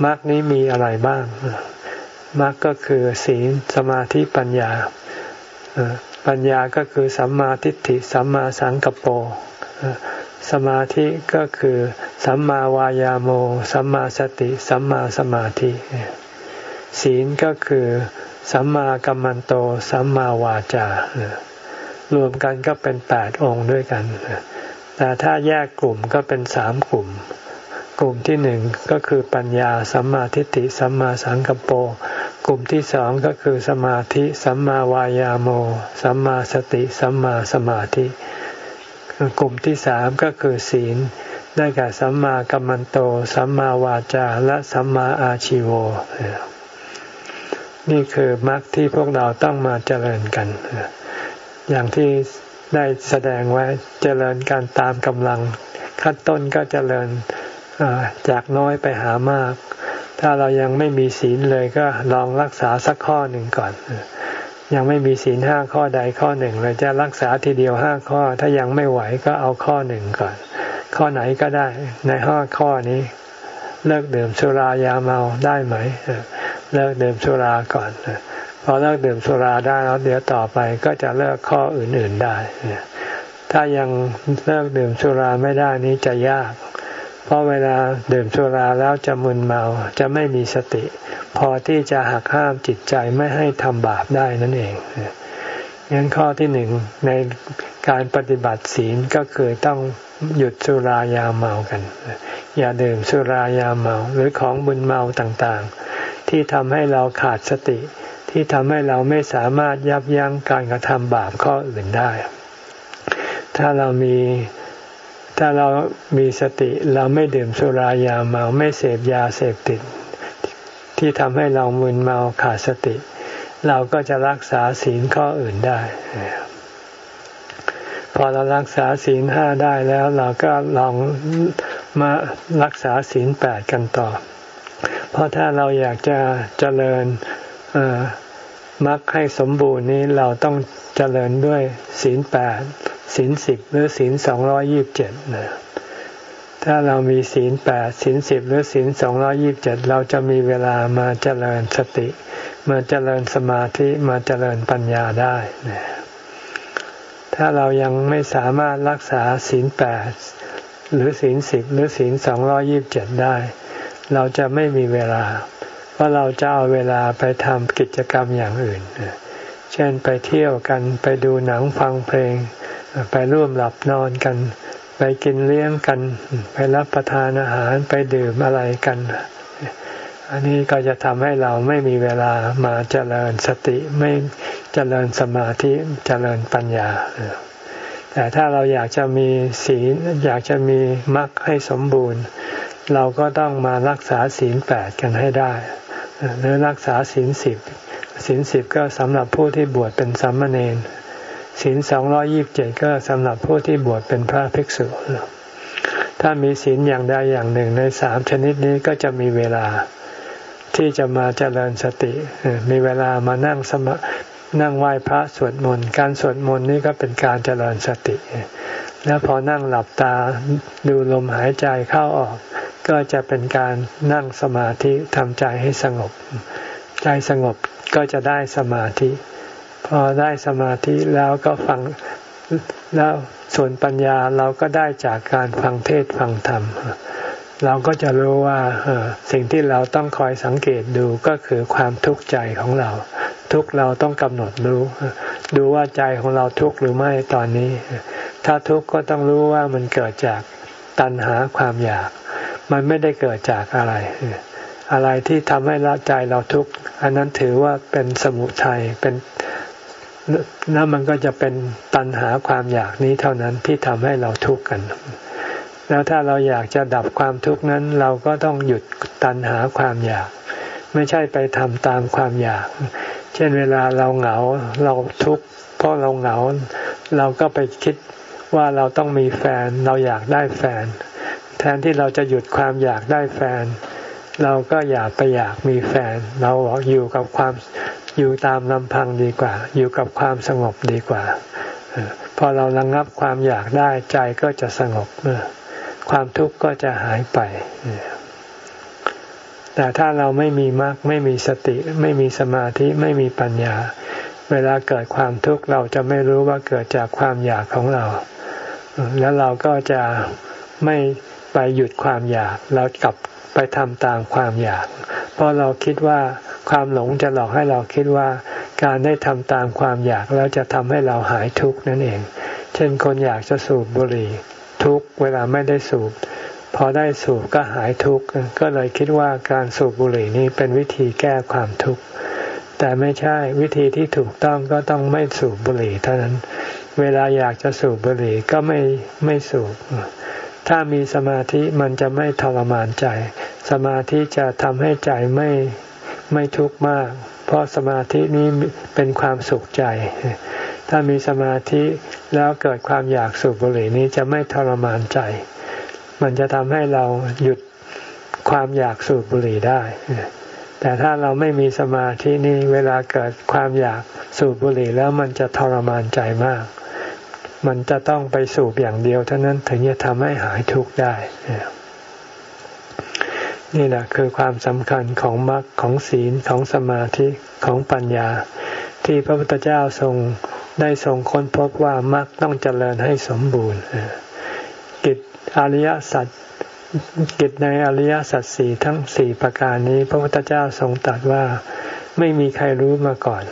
มรรคนี้มีอะไรบ้าง มรรคก็คือศีลสมาธิปัญญาปัญญาก็คือสัมมาทิฏฐิสัมมาสังกปรสมาธิก็คือสัมมาวายาโม สัมมาสติ สัมมาสมาธิ ศีลก็คือสัมมากัมมันโต สัมมาวาจารวมกันก็เป็นแปดองค์ด้วยกัน แต่ถ้าแยกกลุ่มก็เป็นสามกลุ่ม กลุ่มที่หนึ่งก็คือปัญญาสัมมาทิฏฐิสัมมาสังกปร กลุ่มที่สองก็คือสมาธิสัมมาวายาโม สัมมาสติสัมมาสมาธิ กลุ่มที่สามก็คือศีล ได้แก่สัมมากัมมันโต สัมมาวาจา และสัมมาอาชิโว นี่คือมรรคที่พวกเราต้องมาเจริญกัน อย่างที่ได้แสดงไว้เจริญการตามกำลัง ขั้นต้นก็เจริญจากน้อยไปหามาก ถ้าเรายังไม่มีศีลเลยก็ลองรักษาสักข้อหนึ่งก่อน ยังไม่มีศีลห้าข้อใดข้อหนึ่งเราจะรักษาทีเดียวห้าข้อ ถ้ายังไม่ไหวก็เอาข้อหนึ่งก่อน ข้อไหนก็ได้ ในห้าข้อนี้ เลิกดื่มสุรายาเมาได้ไหมเลิกดื่มสุราก่อนพอเลิกดื่มสุราได้แล้วเดี๋ยวต่อไปก็จะเลิกข้ออื่นๆได้ถ้ายังเลิกดื่มสุราไม่ได้นี้จะยาก เพราะเวลาดื่มสุราแล้วจะมึนเมาจะไม่มีสติ พอที่จะหักห้ามจิตใจไม่ให้ทำบาปได้นั่นเองงั้นข้อที่หนึ่งในการปฏิบัติศีลก็คือต้องหยุดสุรายาเมากัน อย่าดื่มสุรายาเมาหรือของบุญเมาต่างๆ ที่ทำให้เราขาดสติ ที่ทำให้เราไม่สามารถยับยั้งการกระทำบาปข้ออื่นได้ ถ้าเรามี ถ้าเรามีสติเราไม่ดื่มสุรายาเมาไม่เสพยาเสพติด ที่ทำให้เรามึนเมาขาดสติ เราก็จะรักษาศีลข้ออื่นได้ พอเรารักษาศีลห้าได้แล้วเราก็ลองมารักษาศีลแปดกันต่อ เพราะถ้าเราอยากจะเจริญมรรคให้สมบูรณ์นี้เราต้องเจริญด้วยศีลแปด ศีลสิบหรือศีลสองร้อยิบเจ็ดนะถ้าเรามีศีลแปดศีลสิบหรือศีลสองร้อยิบเจ็ดเราจะมีเวลามาเจริญสติ มาเจริญสมาธิมาเจริญปัญญาได้นะถ้าเรายังไม่สามารถรักษาศีลแปดหรือศีลสิบหรือศีลสองร้อยิบเจ็ดได้ เราจะไม่มีเวลา เพราะเราจะเอาเวลาไปทำกิจกรรมอย่างอื่น เช่นไปเที่ยวกันไปดูหนังฟังเพลง ไปร่วมหลับนอนกัน ไปกินเลี้ยงกัน ไปรับประทานอาหารไปดื่มอะไรกัน อันนี้ก็จะทำให้เราไม่มีเวลามาเจริญสติไม่เจริญสมาธิเจริญปัญญาแต่ถ้าเราอยากจะมีศีลอยากจะมีมรรคให้สมบูรณ์ เราก็ต้องมารักษาศีลแปดกันให้ได้หรือรักษาศีลสิบศีลสิบก็สำหรับผู้ที่บวชเป็นสัมมาเนร ศีลสองร้อยิบเจ็ดก็สำหรับผู้ที่บวชเป็นพระภิกษุ ถ้ามีศีลอย่างใดอย่างหนึ่งในสามชนิดนี้ก็จะมีเวลาที่จะมาเจริญสติ มีเวลามานั่งสมานั่งไหว้พระสวดมนต์ การสวดมนต์นี่ก็เป็นการเจริญสติ แล้วพอนั่งหลับตาดูลมหายใจเข้าออก ก็จะเป็นการนั่งสมาธิทำใจให้สงบ ใจสงบก็จะได้สมาธิ พอได้สมาธิแล้วก็ฟังแล้วส่วนปัญญาเราก็ได้จากการฟังเทศฟังธรรม เราก็จะรู้ว่าสิ่งที่เราต้องคอยสังเกตดูก็คือความทุกข์ใจของเรา ทุกเราต้องกำหนดรู้ ดูว่าใจของเราทุกข์หรือไม่ตอนนี้ ถ้าทุกข์ก็ต้องรู้ว่ามันเกิดจากตัณหาความอยาก มันไม่ได้เกิดจากอะไร อะไรที่ทำให้ละใจเราทุกข์อันนั้นถือว่าเป็นสมุทัยเป็น แล้วมันก็จะเป็นตัณหาความอยากนี้เท่านั้นที่ทำให้เราทุกข์กัน แล้วถ้าเราอยากจะดับความทุกข์นั้น เราก็ต้องหยุดตัณหาความอยาก ไม่ใช่ไปทำตามความอยาก เช่นเวลาเราเหงาเราทุกข์เพราะเราเหงา เราก็ไปคิดว่าเราต้องมีแฟน เราอยากได้แฟน แทนที่เราจะหยุดความอยากได้แฟน เราก็อย่าไปอยากมีแฟน เราอยู่กับความอยู่ตามลำพังดีกว่า อยู่กับความสงบดีกว่าพอเราระงงับความอยากได้ใจก็จะสงบความทุกข์ก็จะหายไป แต่ถ้าเราไม่มีมรรคไม่มีสติ ไม่มีสมาธิไม่มีปัญญา เวลาเกิดความทุกข์เราจะไม่รู้ว่าเกิดจากความอยากของเรา แล้วเราก็จะไม่ไปหยุดความอยาก เรากลับ ไปทำตามความอยาก เพราะเราคิดว่าความหลงจะหลอกให้เราคิดว่า การได้ทำตามความอยากแล้วจะทำให้เราหายทุกข์นั่นเอง เช่นคนอยากจะสูบบุหรี่ ทุกเวลาไม่ได้สูบ พอได้สูบก็หายทุกข์ก็เลยคิดว่าการสูบบุหรี่นี้เป็นวิธีแก้ความทุกข์แต่ไม่ใช่วิธีที่ถูกต้องก็ต้องไม่สูบบุหรี่เท่านั้น เวลาอยากจะสูบบุหรี่ก็ไม่ไม่สูบ ถ้ามีสมาธิมันจะไม่ทรมานใจ สมาธิจะทำให้ใจไม่ไม่ทุกข์มาก เพราะสมาธินี้เป็นความสุขใจ ถ้ามีสมาธิแล้วเกิดความอยากสูบบุหรี่นี้จะไม่ทรมานใจ มันจะทำให้เราหยุดความอยากสูบบุหรี่ได้ แต่ถ้าเราไม่มีสมาธินี้เวลาเกิดความอยากสูบบุหรี่แล้วมันจะทรมานใจมาก มันจะต้องไปสูบอย่างเดียวเท่านั้นถึงจะทำให้หายทุกข์ได้ นี่แหละคือความสำคัญของมรรคของศีลของสมาธิของปัญญา ที่พระพุทธเจ้าทรงได้ทรงค้นพบว่ามรรคต้องเจริญให้สมบูรณ์กิจอริยสัจกิจในอริยสัจสี่ทั้งสี่ประการนี้ พระพุทธเจ้าทรงตรัสว่าไม่มีใครรู้มาก่อน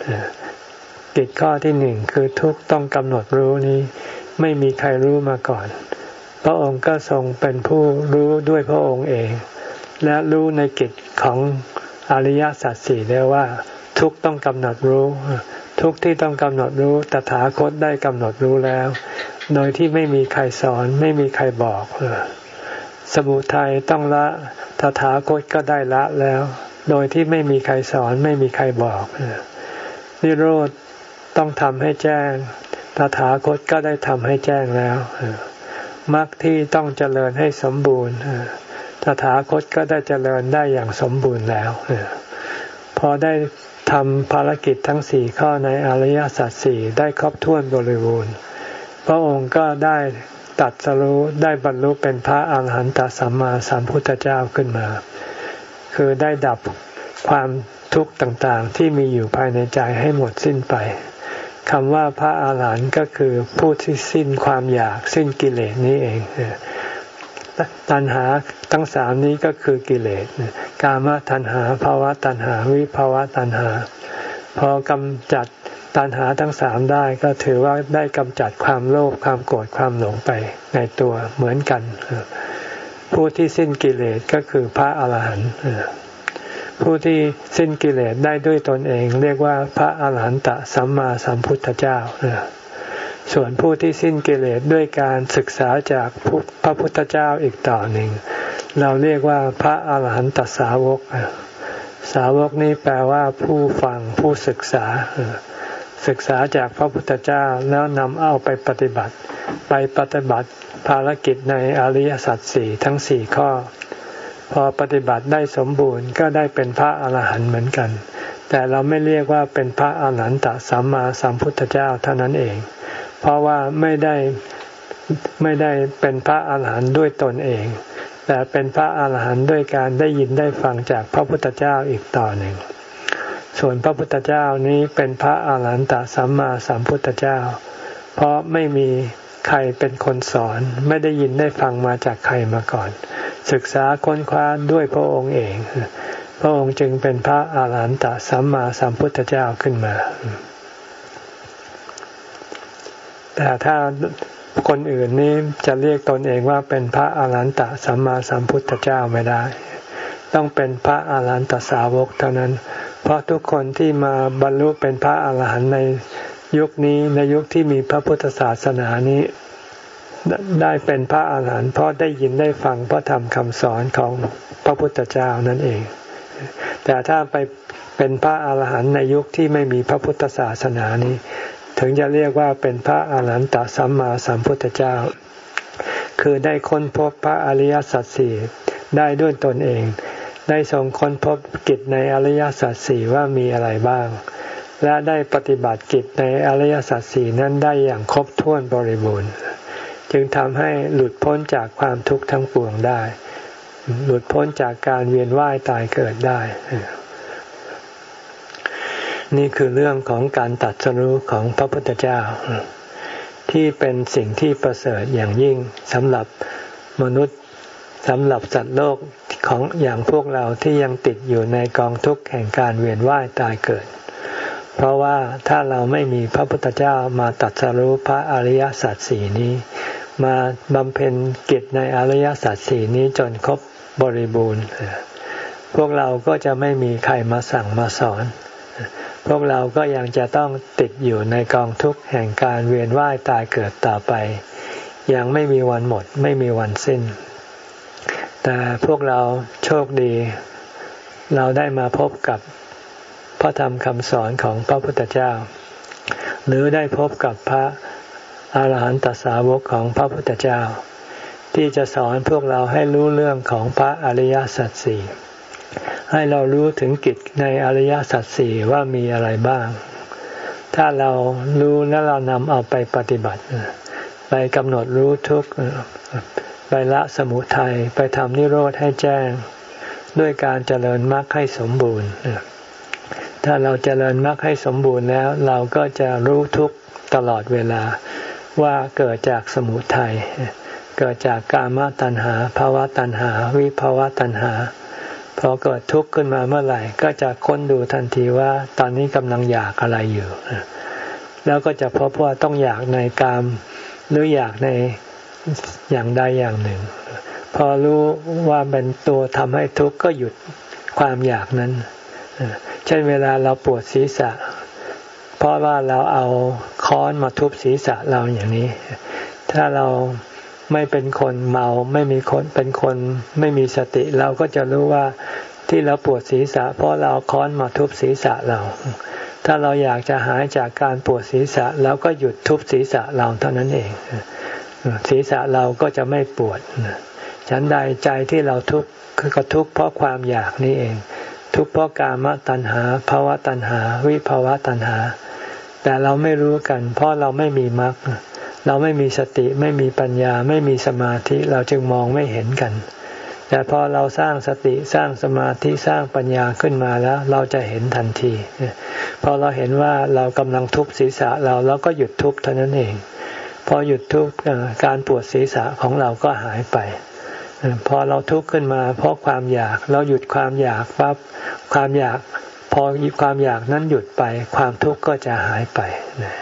กิจข้อที่หนึ่งคือทุกต้องกำหนดรู้นี้ ไม่มีใครรู้มาก่อน พระองค์ก็ทรงเป็นผู้รู้ด้วยพระองค์เอง และรู้ในกิจของอริยสัจสี่ได้ว่า ทุกต้องกำหนดรู้ ทุกที่ต้องกำหนดรู้ตถาคตได้กำหนดรู้แล้ว โดยที่ไม่มีใครสอนไม่มีใครบอกสมุทัยต้องละตถาคตก็ได้ละแล้ว โดยที่ไม่มีใครสอนไม่มีใครบอกนิโรธ ต้องทำให้แจ้งตถาคตก็ได้ทำให้แจ้งแล้วมรรคที่ต้องเจริญให้สมบูรณ์ตถาคตก็ได้เจริญได้อย่างสมบูรณ์แล้วพอได้ทำภารกิจทั้งสี่ข้อในอริยสัจสี่ได้ครบถ้วนบริบูรณ์ พระองค์ก็ได้ตัดสรู้ได้บรรลุเป็นพระอาหารหันตสัมมาสัมพุทธเจ้าขึ้นมา คือได้ดับความทุกข์ต่างๆ ที่มีอยู่ภายในใจให้หมดสิ้นไป คำว่าพระอาหารหันต์ก็คือผู้ที่สิ้นความอยากสิ้นกิเลสนี้เองตัณหาทั้งสามนี้ก็คือกิเลสกามตัณหาภาวะตัณหาวิภาวะตัณหา พอกำจัดตัณหาทั้งสามได้ก็ถือว่าได้กำจัดความโลภความโกรธความหลงไปในตัวเหมือนกัน ผู้ที่สิ้นกิเลสก็คือพระอาหารหันต์ ผู้ที่สิ้นกิเลสได้ด้วยตนเอง เรียกว่าพระอาหารหันตสัมมาสัมพุทธเจ้า ส่วนผู้ที่สิ้นกิเลสด้วยการศึกษาจากพระพุทธเจ้าอีกต่อหนึ่ง เราเรียกว่าพระอาหารหันตสาวก สาวกนี้แปลว่าผู้ฟังผู้ศึกษา ศึกษาจากพระพุทธเจ้าแล้วนำเอาไปปฏิบัติ ไปปฏิบัติภารกิจในอริยสัจสี่ทั้งสี่ข้อ พอปฏิบัติได้สมบูรณ์ก็ได้เป็นพระอาหารหันต์เหมือนกัน แต่เราไม่เรียกว่าเป็นพระอาหารหันตสัมมาสัมพุทธเจ้าเท่านั้นเอง เพราะว่าไม่ได้ไม่ได้เป็นพระอาหารหันต์ด้วยตนเอง แต่เป็นพระอาหารหันต์ด้วยการได้ยินได้ฟังจากพระพุทธเจ้าอีกต่อหนึ่ง ส่วนพระพุทธเจ้านี้เป็นพระอาหารหันตสัมมาสัมพุทธเจ้า เพราะไม่มีใครเป็นคนสอนไม่ได้ยินได้ฟังมาจากใครมาก่อน ศึกษาค้นคว้าด้วยพระองค์เอง พระองค์จึงเป็นพระอาหารหันตสัมมาสัมพุทธเจ้าขึ้นมา แต่ถ้าคนอื่นนี้จะเรียกตนเองว่าเป็นพระอาหารหันตสัมมาสัมพุทธเจ้าไม่ได้ ต้องเป็นพระอาหารหันตสาวกเท่านั้น เพราะทุกคนที่มาบรรลุเป็นพระอาหารหันต์ในยุคนี้ในยุคที่มีพระพุทธศาสนานี้ ได้เป็นพระอาหารหันต์เพราะได้ยินได้ฟังพระธรรมคำสอนของพระพุทธเจ้านั่นเอง แต่ถ้าไปเป็นพระอาหารหันต์ในยุคที่ไม่มีพระพุทธศาสนานี้ ถึงจะเรียกว่าเป็นพระอาหารหันตสัมมาสัมพุทธเจ้า คือได้ค้นพบพระอริยสัจสี่ได้ด้วยตนเอง ได้ทรงค้นพบกิจในอริยสัจสี่ว่ามีอะไรบ้าง และได้ปฏิบัติกิจในอริยสัจสี่นั้นได้อย่างครบถ้วนบริบูรณ์ จึงทำให้หลุดพ้นจากความทุกข์ทั้งปวงได้ หลุดพ้นจากการเวียนว่ายตายเกิดได้ นี่คือเรื่องของการตัดสรู้ของพระพุทธเจ้า ที่เป็นสิ่งที่ประเสริฐอย่างยิ่งสำหรับมนุษย์สำหรับสัตว์โลกของอย่างพวกเราที่ยังติดอยู่ในกองทุกข์แห่งการเวียนว่ายตายเกิด เพราะว่าถ้าเราไม่มีพระพุทธเจ้ามาตัดสรู้พระอริยสัจสี่นี้ มาบำเพ็ญกิจในอริยสัจสี่นี้จนครบบริบูรณ์ พวกเราก็จะไม่มีใครมาสั่งมาสอน พวกเราก็ยังจะต้องติดอยู่ในกองทุกข์แห่งการเวียนว่ายตายเกิดต่อไป ยังไม่มีวันหมดไม่มีวันสิ้น แต่พวกเราโชคดี เราได้มาพบกับพระธรรมคำสอนของพระพุทธเจ้า หรือได้พบกับพระ อารหันตสาวกของพระพุทธเจ้า ที่จะสอนพวกเราให้รู้เรื่องของพระอริยสัจสี่ให้เรารู้ถึงกิจในอริยสัจสี่ว่ามีอะไรบ้าง ถ้าเรารู้แล้วเรานำเอาไปปฏิบัติ ไปกำหนดรู้ทุกไปละสมุทัยไปทำนิโรธให้แจ้ง ด้วยการเจริญมรรคให้สมบูรณ์ถ้าเราเจริญมรรคให้สมบูรณ์แล้ว เราก็จะรู้ทุกตลอดเวลา ว่าเกิดจากสมุทัยเกิดจากกามตัณหาภาวะตัณหา วิภาวะตัณหาพอเกิดทุกข์ขึ้นมาเมื่อไหร่ ก็จะค้นดูทันทีว่าตอนนี้กำลังอยากอะไรอยู่แล้วก็จะพบว่าต้องอยากในกามหรืออยากในอย่างใดอย่างหนึ่ง พอรู้ว่าเป็นตัวทำให้ทุกข์ก็หยุดความอยากนั้น เช่นเวลาเราปวดศีรษะ เพราะว่าเราเอาค้อนมาทุบศีรษะเราอย่างนี้ ถ้าเราไม่เป็นคนเมาไม่มีคนเป็นคนไม่มีสติ เราก็จะรู้ว่าที่เราปวดศีรษะ เพราะเราค้อนมาทุบศีรษะเรา ถ้าเราอยากจะหายจากการปวดศีรษะเราก็หยุดทุบศีรษะเราเท่านั้นเอง ศีรษะเราก็จะไม่ปวดฉันใดใจที่เราทุกข์คือก็ทุกข์เพราะความอยากนี่เอง ทุกข์เพราะกามตัณหาภาวะตัณหา วิภาวะตัณหา แต่เราไม่รู้กัน เพราะเราไม่มีมรรคเราไม่มีสติไม่มีปัญญาไม่มีสมาธิเราจึงมองไม่เห็นกัน แต่พอเราสร้างสติสร้างสมาธิสร้างปัญญาขึ้นมาแล้ว เราจะเห็นทันที พอเราเห็นว่าเรากำลังทุบศีรษะเราเราก็หยุดทุบเท่านั้นเอง พอหยุดทุบการปวดศีรษะของเราก็หายไปพอเราทุกข์ขึ้นมา เพราะความอยากเราหยุดความอยากปั๊บความอยาก อความอยากนั้นหยุดไป ความทุกข์ก็จะหายไปนะ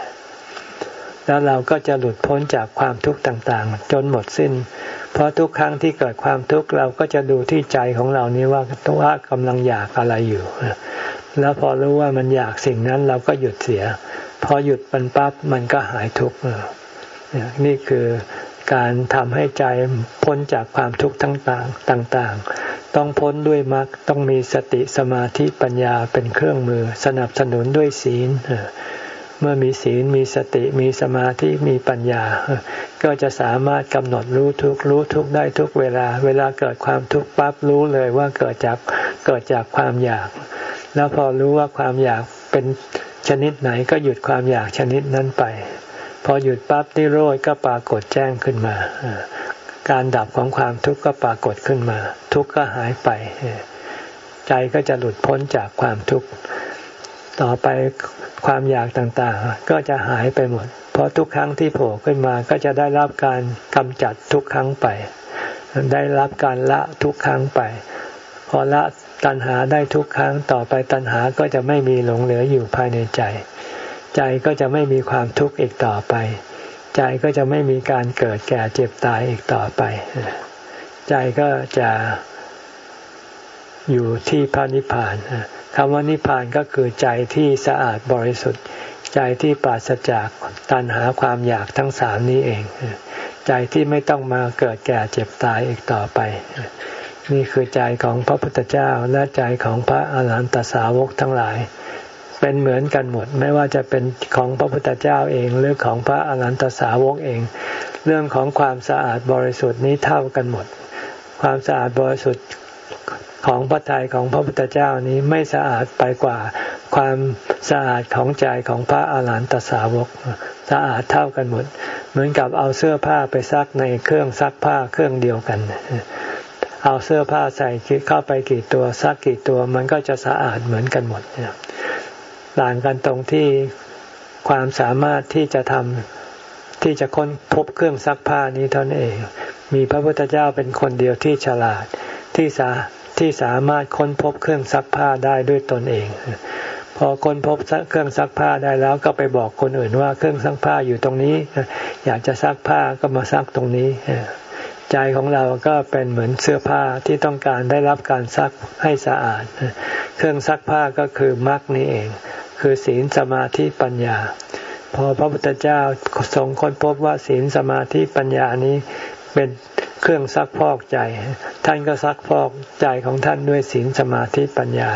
แล้วเราก็จะหลุดพ้นจากความทุกข์ต่างๆ จนหมดสิ้น เพราะทุกครั้งที่เกิดความทุกข์เราก็จะดูที่ใจของเรานี้ว่าตัวกำลังอยากอะไรอยู่ แล้วพอรู้ว่ามันอยากสิ่งนั้นเราก็หยุดเสีย พอหยุดมันปั๊บมันก็หายทุกข์นี่คือ การทำให้ใจพ้นจากความทุกข์ทั้งต่างต่าง ๆ ต้องพ้นด้วยมรรคต้องมีสติสมาธิปัญญาเป็นเครื่องมือ สนับสนุนด้วยศีล เมื่อมีศีลมีสติมีสมาธิมีปัญญา ก็จะสามารถกำหนดรู้ทุกรู้ทุกได้ทุกเวลา เวลาเกิดความทุกข์ปั๊บรู้เลยว่าเกิดจากเกิดจากความอยาก แล้วพอรู้ว่าความอยากเป็นชนิดไหนก็หยุดความอยากชนิดนั้นไป พอหยุดปั๊บนิโรธก็ปรากฏแจ้งขึ้นมา การดับของความทุกข์ก็ปรากฏขึ้นมา ทุกข์ก็หายไป ใจก็จะหลุดพ้นจากความทุกข์ ต่อไปความอยากต่างๆ ก็จะหายไปหมด เพราะทุกครั้งที่โผล่ขึ้นมาก็จะได้รับการกำจัดทุกครั้งไป ได้รับการละทุกครั้งไป พอละตัณหาได้ทุกครั้งต่อไปตัณหาก็จะไม่มีหลงเหลืออยู่ภายในใจ ใจก็จะไม่มีความทุกข์อีกต่อไป ใจก็จะไม่มีการเกิดแก่เจ็บตายอีกต่อไป ใจก็จะอยู่ที่พระนิพพานคำว่านิพพานก็คือใจที่สะอาดบริสุทธิ์ ใจที่ปราศจากตัณหาความอยากทั้งสามนี้เอง ใจที่ไม่ต้องมาเกิดแก่เจ็บตายอีกต่อไป นี่คือใจของพระพุทธเจ้าและใจของพระอาหารหันตสาวกทั้งหลาย เป็นเหมือนกันหมด ไม่ว่าจะเป็นของพระพุทธเจ้าเอง หรือของพระอรหันตสาวกเอง เรื่องของความสะอาดบริสุทธิ์นี้เท่ากันหมด ความสะอาดบริสุทธิ์ของพระทัยของพระพุทธเจ้านี้ไม่สะอาดไปกว่า ความสะอาดของใจของพระอาหารหันตสาวก สะอาดเท่ากันหมด เหมือนกับเอาเสื้อผ้าไปซักในเครื่องซักผ้าเครื่องเดียวกัน เอาเสื้อผ้าใส่เข้าไปกี่ตัวซักกี่ตัวมันก็จะสะอาดเหมือนกันหมด ต่างกันตรงที่ความสามารถที่จะทำที่จะค้นพบเครื่องซักผ้านี้เท่านั้นเอง มีพระพุทธเจ้าเป็นคนเดียวที่ฉลาดที่สาที่สามารถค้นพบเครื่องซักผ้าได้ด้วยตนเอง พอค้นพบเครื่องซักผ้าได้แล้วก็ไปบอกคนอื่นว่าเครื่องซักผ้าอยู่ตรงนี้ อยากจะซักผ้าก็มาซักตรงนี้ใจของเราก็เป็นเหมือนเสื้อผ้าที่ต้องการได้รับการซักให้สะอาด เครื่องซักผ้าก็คือมรรคนี้เอง คือศีลสมาธิปัญญา พอพระพุทธเจ้าทรงค้นพบว่าศีลสมาธิปัญญานี้เป็นเครื่องซักพอกใจ ท่านก็ซักพอกใจของท่านด้วยศีลสมาธิปัญญา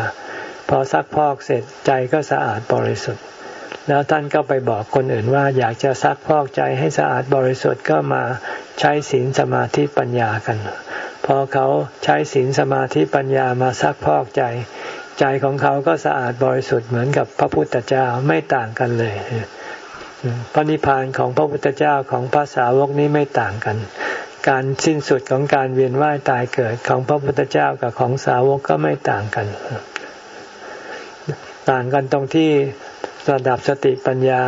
พอซักพอกเสร็จใจก็สะอาดบริสุทธิ์ แล้วท่านก็ไปบอกคนอื่นว่าอยากจะซักพอกใจให้สะอาดบริสุทธิ์ก็มาใช้ศีลสมาธิปัญญากัน พอเขาใช้ศีลสมาธิปัญญามาซักพอกใจ ใจของเขาก็สะอาดบริสุทธิ์เหมือนกับพระพุทธเจ้าไม่ต่างกันเลย พระนิพพานของพระพุทธเจ้าของภาษาวกนี้ไม่ต่างกัน การสิ้นสุดของการเวียนว่ายตายเกิดของพระพุทธเจ้ากับของสาวกก็ไม่ต่างกัน ต่างกันตรงที่ระดับสติปัญญา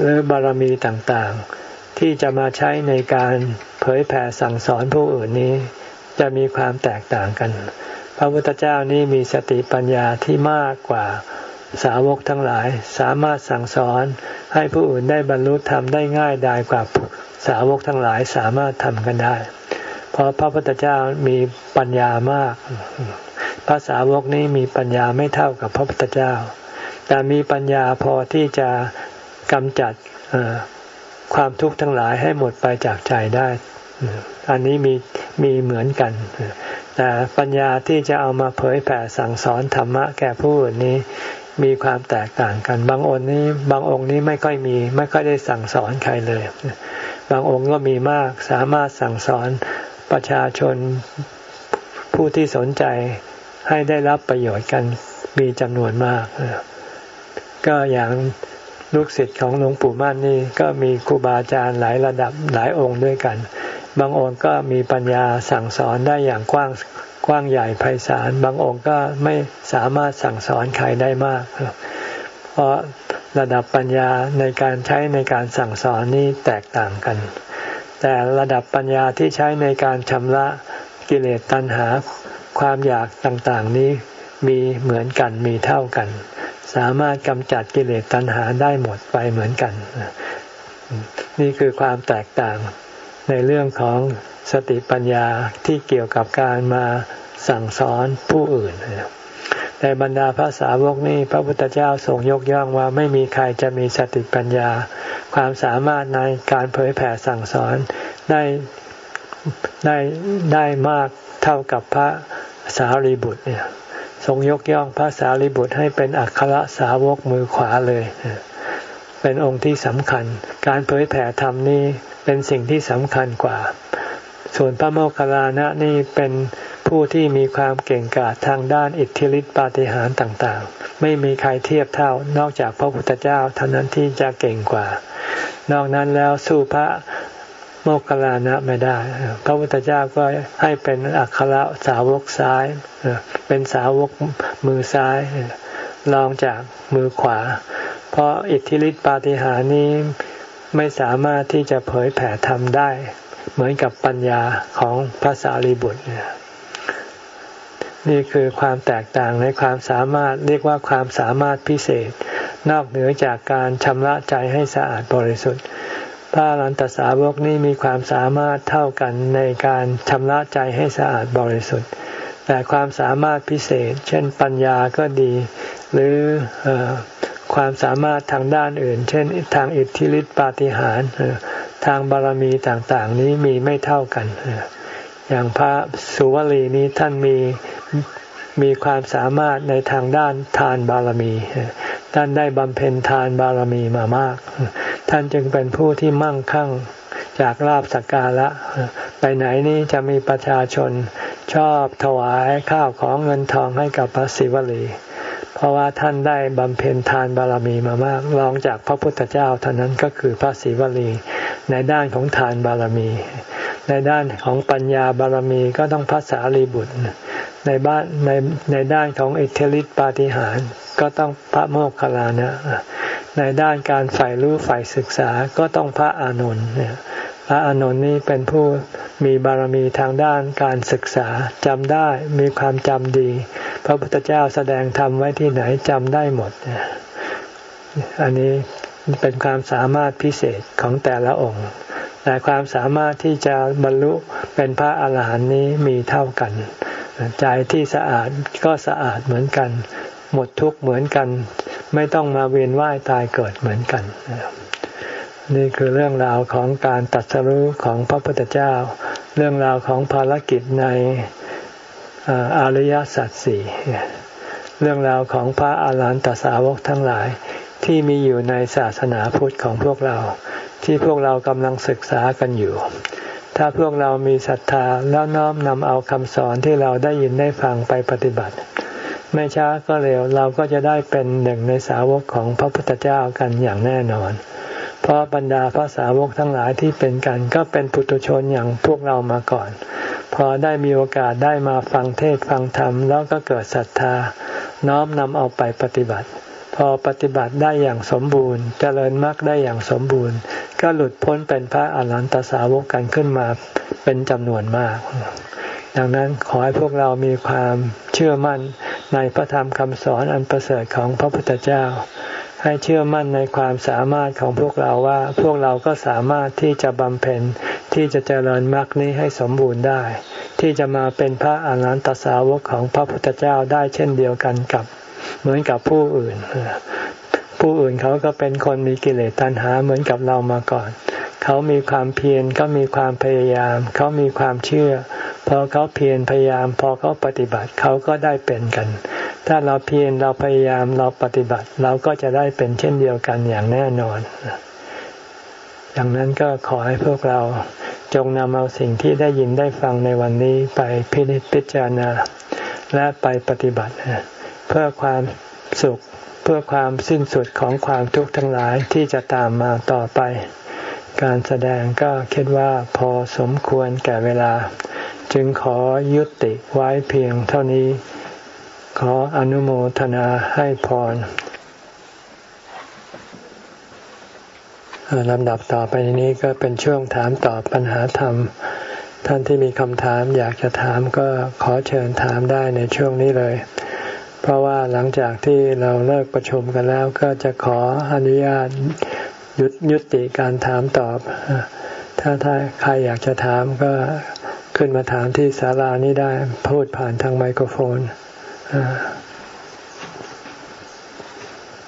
หรือบารมีต่างๆ ที่จะมาใช้ในการเผยแผ่สั่งสอนผู้อื่นนี้ จะมีความแตกต่างกัน พระพุทธเจ้านี้มีสติปัญญาที่มากกว่าสาวกทั้งหลาย สามารถสั่งสอนให้ผู้อื่นได้บรรลุธรรมได้ง่ายดายกว่าสาวกทั้งหลายสามารถทำกันได้ เพราะพระพุทธเจ้ามีปัญญามากพระสาวกนี้มีปัญญาไม่เท่ากับพระพุทธเจ้า แต่มีปัญญาพอที่จะกำจัดความทุกข์ทั้งหลายให้หมดไปจากใจได้ อันนี้มีมีเหมือนกัน แต่ปัญญาที่จะเอามาเผยแผ่สั่งสอนธรรมะแก่ผู้อื่นนี้มีความแตกต่างกัน บางองค์นี้ บางองค์นี้ไม่ค่อยมี ไม่ค่อยได้สั่งสอนใครเลย บางองค์ก็มีมากสามารถสั่งสอนประชาชนผู้ที่สนใจให้ได้รับประโยชน์กันมีจำนวนมาก ก็อย่างลูกศิษย์ของหลวงปู่มั่นนี่ก็มีครูบาอาจารย์หลายระดับหลายองค์ด้วยกัน บางองค์ก็มีปัญญาสั่งสอนได้อย่างกว้างกว้างใหญ่ไพศาล บางองค์ก็ไม่สามารถสั่งสอนใครได้มาก เพราะระดับปัญญาในการใช้ในการสั่งสอนนี้แตกต่างกัน แต่ระดับปัญญาที่ใช้ในการชำระกิเลสตัณหาความอยากต่างๆนี้มีเหมือนกันมีเท่ากัน สามารถกำจัดกิเลสตัณหาได้หมดไปเหมือนกัน นี่คือความแตกต่าง ในเรื่องของสติปัญญาที่เกี่ยวกับการมาสั่งสอนผู้อื่นในบรรดาภาษาวกนี้พระพุทธเจ้าทรงยกย่องว่าไม่มีใครจะมีสติปัญญา ความสามารถในการเผยแผ่สั่งสอนได้ได้ได้มากเท่ากับพระสารีบุตรเนี่ยทรงยกย่องพระสารีบุตรให้เป็นอัครสาวกมือขวาเลย เป็นองค์ที่สำคัญ การเผยแผ่ธรรมนี้เป็นสิ่งที่สำคัญกว่า ส่วนพระโมคคัลลานะนี่เป็นผู้ที่มีความเก่งกาจทางด้านอิทธิฤทธิปาฏิหาริย์ต่างๆ ไม่มีใครเทียบเท่านอกจากพระพุทธเจ้าเท่านั้นที่จะเก่งกว่า นอกนั้นแล้วสู้พระโมคคัลลานะไม่ได้ พระพุทธเจ้าก็ให้เป็นอัครสาวกซ้าย เป็นสาวกมือซ้ายรองจากมือขวา เพราะอิทธิฤทธิปาฏิหาริย์นี้ไม่สามารถที่จะเผยแผ่ธรรมได้ เหมือนกับปัญญาของพระสารีบุตรนี่คือความแตกต่างในความสามารถเรียกว่าความสามารถพิเศษ นอกเหนือจากการชำระใจให้สะอาดบริสุทธิ์ พระลันตสาวกนี้มีความสามารถเท่ากันในการชำระใจให้สะอาดบริสุทธิ์ แต่ความสามารถพิเศษ เช่นปัญญาก็ดี หรืออ ความสามารถทางด้านอื่น เช่น ทางอิทธิฤทธิปาฏิหาริย์ทางบารมีต่างๆ นี้มีไม่เท่ากัน อย่างพระสุวลีนี้ท่านมีมีความสามารถในทางด้านทานบารมี ท่านได้บำเพ็ญทานบารมีมามาก ท่านจึงเป็นผู้ที่มั่งคั่งจากลาบสักการะ ไปไหนนี้จะมีประชาชนชอบถวายข้าวของเงินทองให้กับพระศิวลี เพราะว่าท่านได้บำเพ็ญทานบารมีมามากรองจากพระพุทธเจ้าเท่านั้นก็คือพระศิวลีในด้านของทานบารมี ในด้านของปัญญาบารมีก็ต้องพระสารีบุตร ในบ้านในในด้านของอิทธิฤทธิปาฏิหาริย์ก็ต้องพระโมคคัลลานะในด้านการใฝ่รู้ใฝ่ศึกษาก็ต้องพระอานนท์พระอานนท์นี้เป็นผู้มีบารมีทางด้านการศึกษาจำได้มีความจำดี พระพุทธเจ้าแสดงธรรมไว้ที่ไหนจำได้หมด อันนี้เป็นความสามารถพิเศษของแต่ละองค์ แต่ความสามารถที่จะบรรลุเป็นพระอาหารหันต์นี้มีเท่ากัน ใจที่สะอาดก็สะอาดเหมือนกัน หมดทุกข์เหมือนกัน ไม่ต้องมาเวียนว่ายตายเกิดเหมือนกัน นี่คือเรื่องราวของการตัดสรู้ของพระพุทธเจ้า เรื่องราวของภารกิจใน อริยสัจสี่เรื่องราวของพระอาหารหันตสาวกทั้งหลายที่มีอยู่ในศาสนาพุทธของพวกเรา ที่พวกเรากำลังศึกษากันอยู่ ถ้าพวกเรามีศรัทธาแล้วน้อมนำเอาคำสอนที่เราได้ยินได้ฟังไปปฏิบัติ ไม่ช้าก็เร็วเราก็จะได้เป็นหนึ่งในสาวกของพระพุทธเจ้ากันอย่างแน่นอน เพราะบรรดาพระสาวกทั้งหลายที่เป็นกันก็เป็นปุถุชนอย่างพวกเรามาก่อน พอได้มีโอกาสได้มาฟังเทศฟังธรรม แล้วก็เกิดศรัทธา น้อมนำเอาไปปฏิบัติ พอปฏิบัติได้อย่างสมบูรณ์ เจริญมรรคได้อย่างสมบูรณ์ ก็หลุดพ้นเป็นพระอรหันตสาวกกันขึ้นมาเป็นจำนวนมาก ดังนั้นขอให้พวกเรามีความเชื่อมั่นในพระธรรมคำสอนอันประเสริฐของพระพุทธเจ้า ให้เชื่อมั่นในความสามารถของพวกเราว่าพวกเราก็สามารถที่จะบำเพ็ญที่จะเจริญมรรคนี้ให้สมบูรณ์ได้ ที่จะมาเป็นพระอรหันตสาวกของพระพุทธเจ้าได้เช่นเดียวกันกับเหมือนกับผู้อื่น ผู้อื่นเขาก็เป็นคนมีกิเลสตัณหาเหมือนกับเรามาก่อน เขามีความเพียรเขามีความพยายาม เขามีความเชื่อ พอเขาเพียรพยายาม พอเขาปฏิบัติเขาก็ได้เป็นกัน ถ้าเราเพียรเราพยายามเราปฏิบัติ เราก็จะได้เป็นเช่นเดียวกันอย่างแน่นอนดังนั้นก็ขอให้พวกเราจงนำเอาสิ่งที่ได้ยินได้ฟังในวันนี้ไปพิจิตพิจารณา และไปปฏิบัติ เพื่อความสุขเพื่อความสิ้นสุดของความทุกข์ทั้งหลายที่จะตามมาต่อไป การแสดงก็คิดว่าพอสมควรแก่เวลา จึงขอยุติไว้เพียงเท่านี้ ขออนุโมทนาให้พรลำดับต่อไปนี้ก็เป็นช่วงถามตอบปัญหาธรรม ท่านที่มีคำถามอยากจะถามก็ขอเชิญถามได้ในช่วงนี้เลย เพราะว่าหลังจากที่เราเลิกประชุมกันแล้วก็จะขออนุญาตยุยุติการถามตอบ ถ้าถ้าใครอยากจะถามก็ขึ้นมาถามที่ศาลานี้ได้พูดผ่านทางไมโครโฟน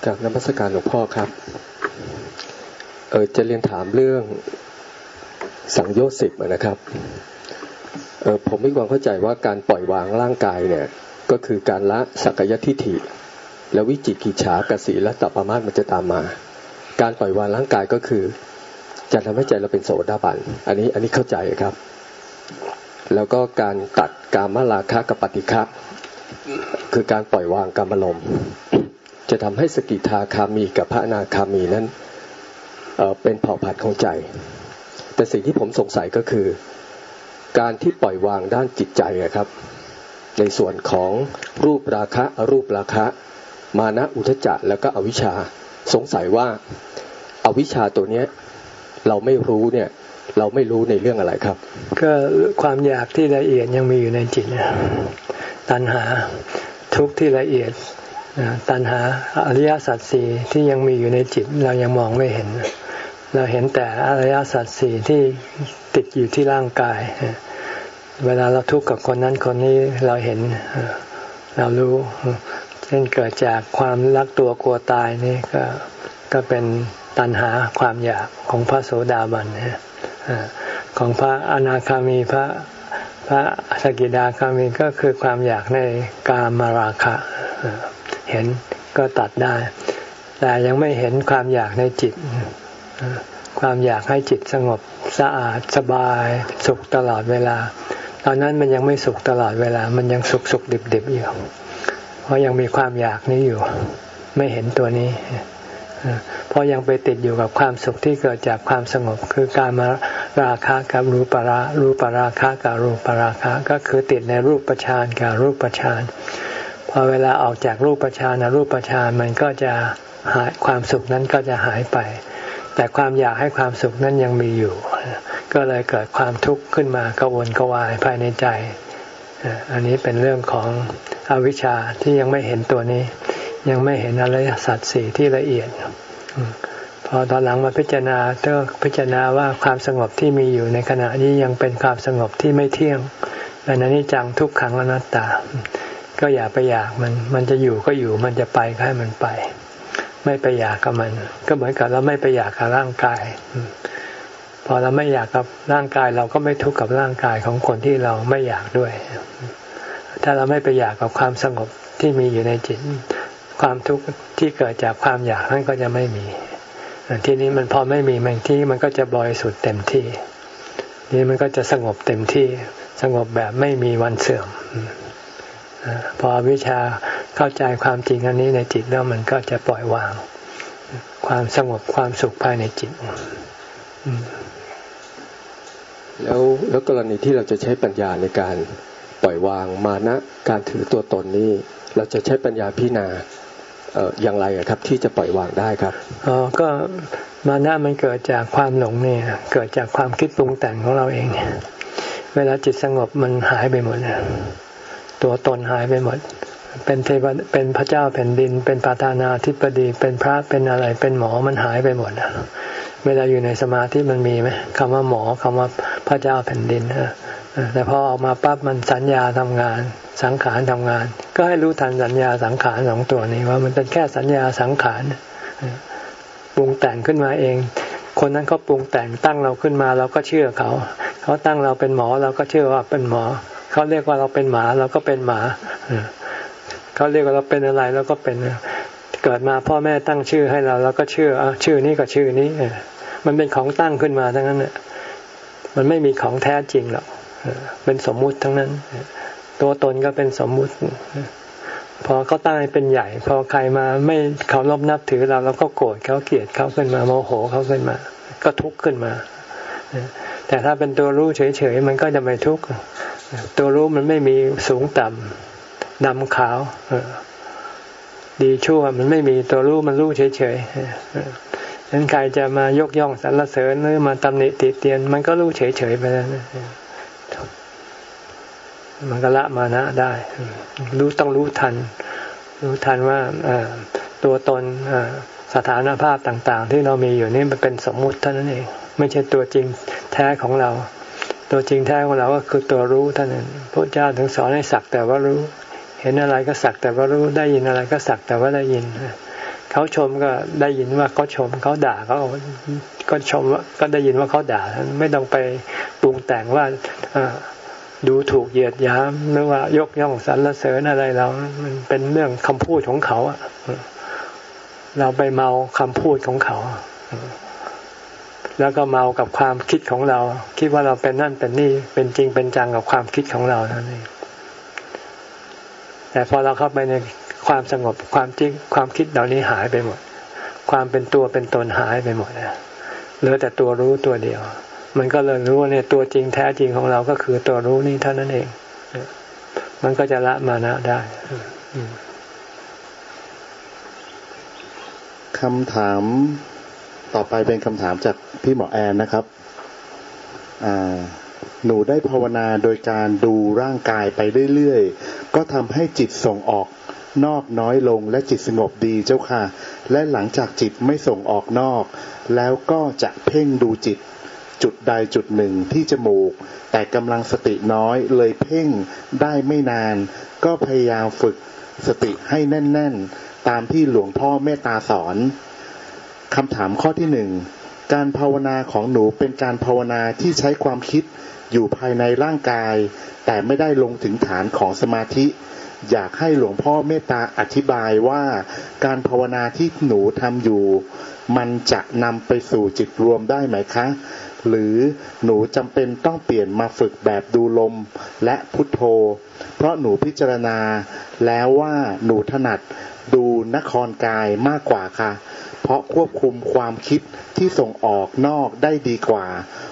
จากนักพัสการหลวงพ่อครับ เออจะเรียนถามเรื่องสังโยชน์สิบนะครับเออผมมีความเข้าใจว่าการปล่อยวางร่างกายเนี่ย ก็คือการละสักยทิฏฐิ และวิจิกิจฉากสีและตัปมาสมันจะตามมา การปล่อยวางร่างกายก็คือ จะทำให้ใจเราเป็นโสดาบัน อันนี้อันนี้เข้าใจครับ แล้วก็การตัดกามราคะกับปฏิฆะ คือการปล่อยวางกามลมจะทำให้สกิทาคามีกับพระนาคามีนั้นเเป็นเผ่าพันธุ์ของใจ แต่สิ่งที่ผมสงสัยก็คือ การที่ปล่อยวางด้านจิตใจครับ ในส่วนของรูปราคะอรูปราคะ มานะอุทจักแล้วก็อวิชชาสงสัยว่าอาวิชชาตัวเนี้ยเราไม่รู้เนี่ยเราไม่รู้ในเรื่องอะไรครับ ก็ความอยากที่ละเอียดยังมีอยู่ในจิตนะ ตัณหาทุกที่ละเอียดตัณหาอริยสัจสี่ที่ยังมีอยู่ในจิตเรายังมองไม่เห็น เราเห็นแต่อริยสัจสี่ที่ติดอยู่ที่ร่างกาย เวลาเราทุกข์กับคนนั้นคนนี้เราเห็นเรารู้เช่นเกิดจากความรักตัวกลัวตายนี่ก็ก็เป็นตัณหาความอยากของพระโสดาบันของพระอนาคามีพระ พระสกิดาคามีก็คือความอยากในกามมาราคะ เห็นก็ตัดได้ แต่ยังไม่เห็นความอยากในจิต ความอยากให้จิตสงบสะอาดสบาย สุขตลอดเวลา ตอนนั้นมันยังไม่สุขตลอดเวลา มันยังสุขสุขดิบดิบอยู่ เพราะยังมีความอยากนี้อยู่ ไม่เห็นตัวนี้ เพราะยังไปติดอยู่กับความสุขที่เกิดจากความสงบ คือการมาราคะกับรูปรารูปราคะกับรูปราคะก็คือติดในรูปประชานกับรูปประชานพอเวลาออกจากรูปประชานรูปประชานมันก็จะหายความสุขนั้นก็จะหายไป แต่ความอยากให้ความสุขนั้นยังมีอยู่ ก็เลยเกิดความทุกข์ขึ้นมากวนกวายภายในใจ อันนี้เป็นเรื่องของอวิชชาที่ยังไม่เห็นตัวนี้ ยังไม่เห็นอริยสัจสี่ที่ละเอียด พอตอนหลังมาพิจารณาก็พิจารณาว่าความสงบที่มีอยู่ในขณะนี้ยังเป็นความสงบที่ไม่เที่ยงเป็นอนิจจังทุกขังอนัตตา ก็อย่าไปอยากมัน มันจะอยู่ก็อยู่ มันจะไปก็ให้มันไป ไม่ไปอยากกับมัน ก็เหมือนกับเราไม่ไปอยากกับร่างกาย พอเราไม่อยากกับร่างกาย เราก็ไม่ทุกข์กับร่างกายของคนที่เราไม่อยากด้วย ถ้าเราไม่ไปอยากกับความสงบที่มีอยู่ในจิต ความทุกข์ที่เกิดจากความอยากนั้นก็จะไม่มีทีนี้มันพอไม่มีมันที่มันก็จะบริสุทธิ์เต็มที่ นี่มันก็จะสงบเต็มที่สงบแบบไม่มีวันเสื่อมพอวิชาเข้าใจความจริงอันนี้ในจิตแล้วมันก็จะปล่อยวาง ความสงบความสุขภายในจิตแล้วแล้วกรณีที่เราจะใช้ปัญญาในการปล่อยวางมานะการถือตัวตนนี้ เราจะใช้ปัญญาพิจารณา อ่ออย่างไรครับที่จะปล่อยวางได้ครับอ๋อก็มานะมันเกิดจากความหลงเนี่ยเกิดจากความคิดปรุงแต่งของเราเองเวลาจิตสงบมันหายไปหมดตัวตนหายไปหมด เป็นเทวเป็นพระเจ้าแผ่นดิน เป็นประธานาธิบดี เป็นพระเป็นอะไรเป็นหมอมันหายไปหมดเวลาอยู่ในสมาธิมันมีไหมคำว่าหมอคำว่าพระเจ้าแผ่นดิน แต่พอออกมาปั๊บมันสัญญาทำงาน สังขารทำงาน ก็ให้รู้ทันสัญญาสังขารสองตัวนี้ว่ามันเป็นแค่สัญญาสังขารปรุงแต่งขึ้นมาเอง คนนั้นเขาปรุงแต่งตั้งเราขึ้นมาเราก็เชื่อเขา เขาตั้งเราเป็นหมอเราก็เชื่อว่าเป็นหมอ เขาเรียกว่าเราเป็นหมาเราก็เป็นหมาเขาเรียกว่าเราเป็นอะไรเราก็เป็นเกิดมาพ่อแม่ตั้งชื่อให้เราเราก็เชื่อชื่อนี้กับชื่อนี้มันเป็นของตั้งขึ้นมาทั้งนั้นเนี่ยมันไม่มีของแท้จริงหรอก เป็นสมมุติทั้งนั้น ตัวตนก็เป็นสมมุติ พอเขาตั้งให้เป็นใหญ่ พอใครมาไม่เขารบนับถือเราเราก็โกรธเขาเกลียดเขาขึ้นมาโมโหเขาขึ้นมา ก็ทุกข์ขึ้นมา แต่ถ้าเป็นตัวรู้เฉยๆมันก็จะไม่ทุกข์ตัวรู้มันไม่มีสูงต่ำดำขาวดีชั่วมันไม่มีตัวรู้มันรู้เฉยๆนั้นใครจะมายกย่องสรรเสริญหรือมาตำหนิติเตียน มันก็รู้เฉยๆไปแล้ว มันก็ละมานะได้ รู้ต้องรู้ทัน รู้ทันว่าตัวตนสถานภาพต่าง ๆ ที่เรามีอยู่นี่มันเป็นสมมุติเท่านั้นเอง ไม่ใช่ตัวจริงแท้ของเรา ตัวจริงแท้ของเราก็คือตัวรู้เท่านั้นพระเจ้าถึงสอนให้สักแต่ว่ารู้ เห็นอะไรก็สักแต่ว่ารู้ได้ยินอะไรก็สักแต่ว่าได้ยินเขาชมก็ได้ยินว่าเขาชมเขาด่าเขาก็ชมว่าก็ได้ยินว่าเขาด่า ไม่ต้องไปปรุงแต่งว่า ดูถูกเหยียดยามหรือว่ายกย่องสรรเสริญอะไรเรา มันเป็นเรื่องคำพูดของเขาเราไปเมาคำพูดของเขา แล้วก็เมากับความคิดของเรา คิดว่าเราเป็นนั่นเป็นนี่ เป็นจริงเป็นจังกับความคิดของเรานั่นเองแต่พอเราเข้าไปในความสงบความจริงความคิดเหล่านี้หายไปหมด ความเป็นตัวเป็นตนหายไปหมดเหลือแต่ตัวรู้ตัวเดียว มันก็เลยรู้ว่าเนี่ยตัวจริงแท้จริงของเราก็คือตัวรู้นี่เท่านั้นเอง มันก็จะละมานะได้คำถามต่อไปเป็นคำถามจากพี่หมอแอนนะครับหนูได้ภาวนาโดยการดูร่างกายไปเรื่อยๆ ก็ทำให้จิตส่งออกนอกน้อยลงและจิตสงบดีเจ้าค่ะ และหลังจากจิตไม่ส่งออกนอก แล้วก็จะเพ่งดูจิต จุดใดจุดหนึ่งที่จมูก แต่กำลังสติน้อยเลยเพ่งได้ไม่นาน ก็พยายามฝึกสติให้แน่น ๆ ตามที่หลวงพ่อเมตตาสอนคำถามข้อที่หนึ่งการภาวนาของหนูเป็นการภาวนาที่ใช้ความคิดอยู่ภายในร่างกาย แต่ไม่ได้ลงถึงฐานของสมาธิ อยากให้หลวงพ่อเมตตาอธิบายว่า การภาวนาที่หนูทำอยู่ มันจะนำไปสู่จิตรวมได้ไหมคะ หรือหนูจำเป็นต้องเปลี่ยนมาฝึกแบบดูลมและพุทโธ เพราะหนูพิจารณาแล้วว่าหนูถนัดดูนครกายมากกว่าค่ะ เพราะควบคุมความคิดที่ส่งออกนอกได้ดีกว่า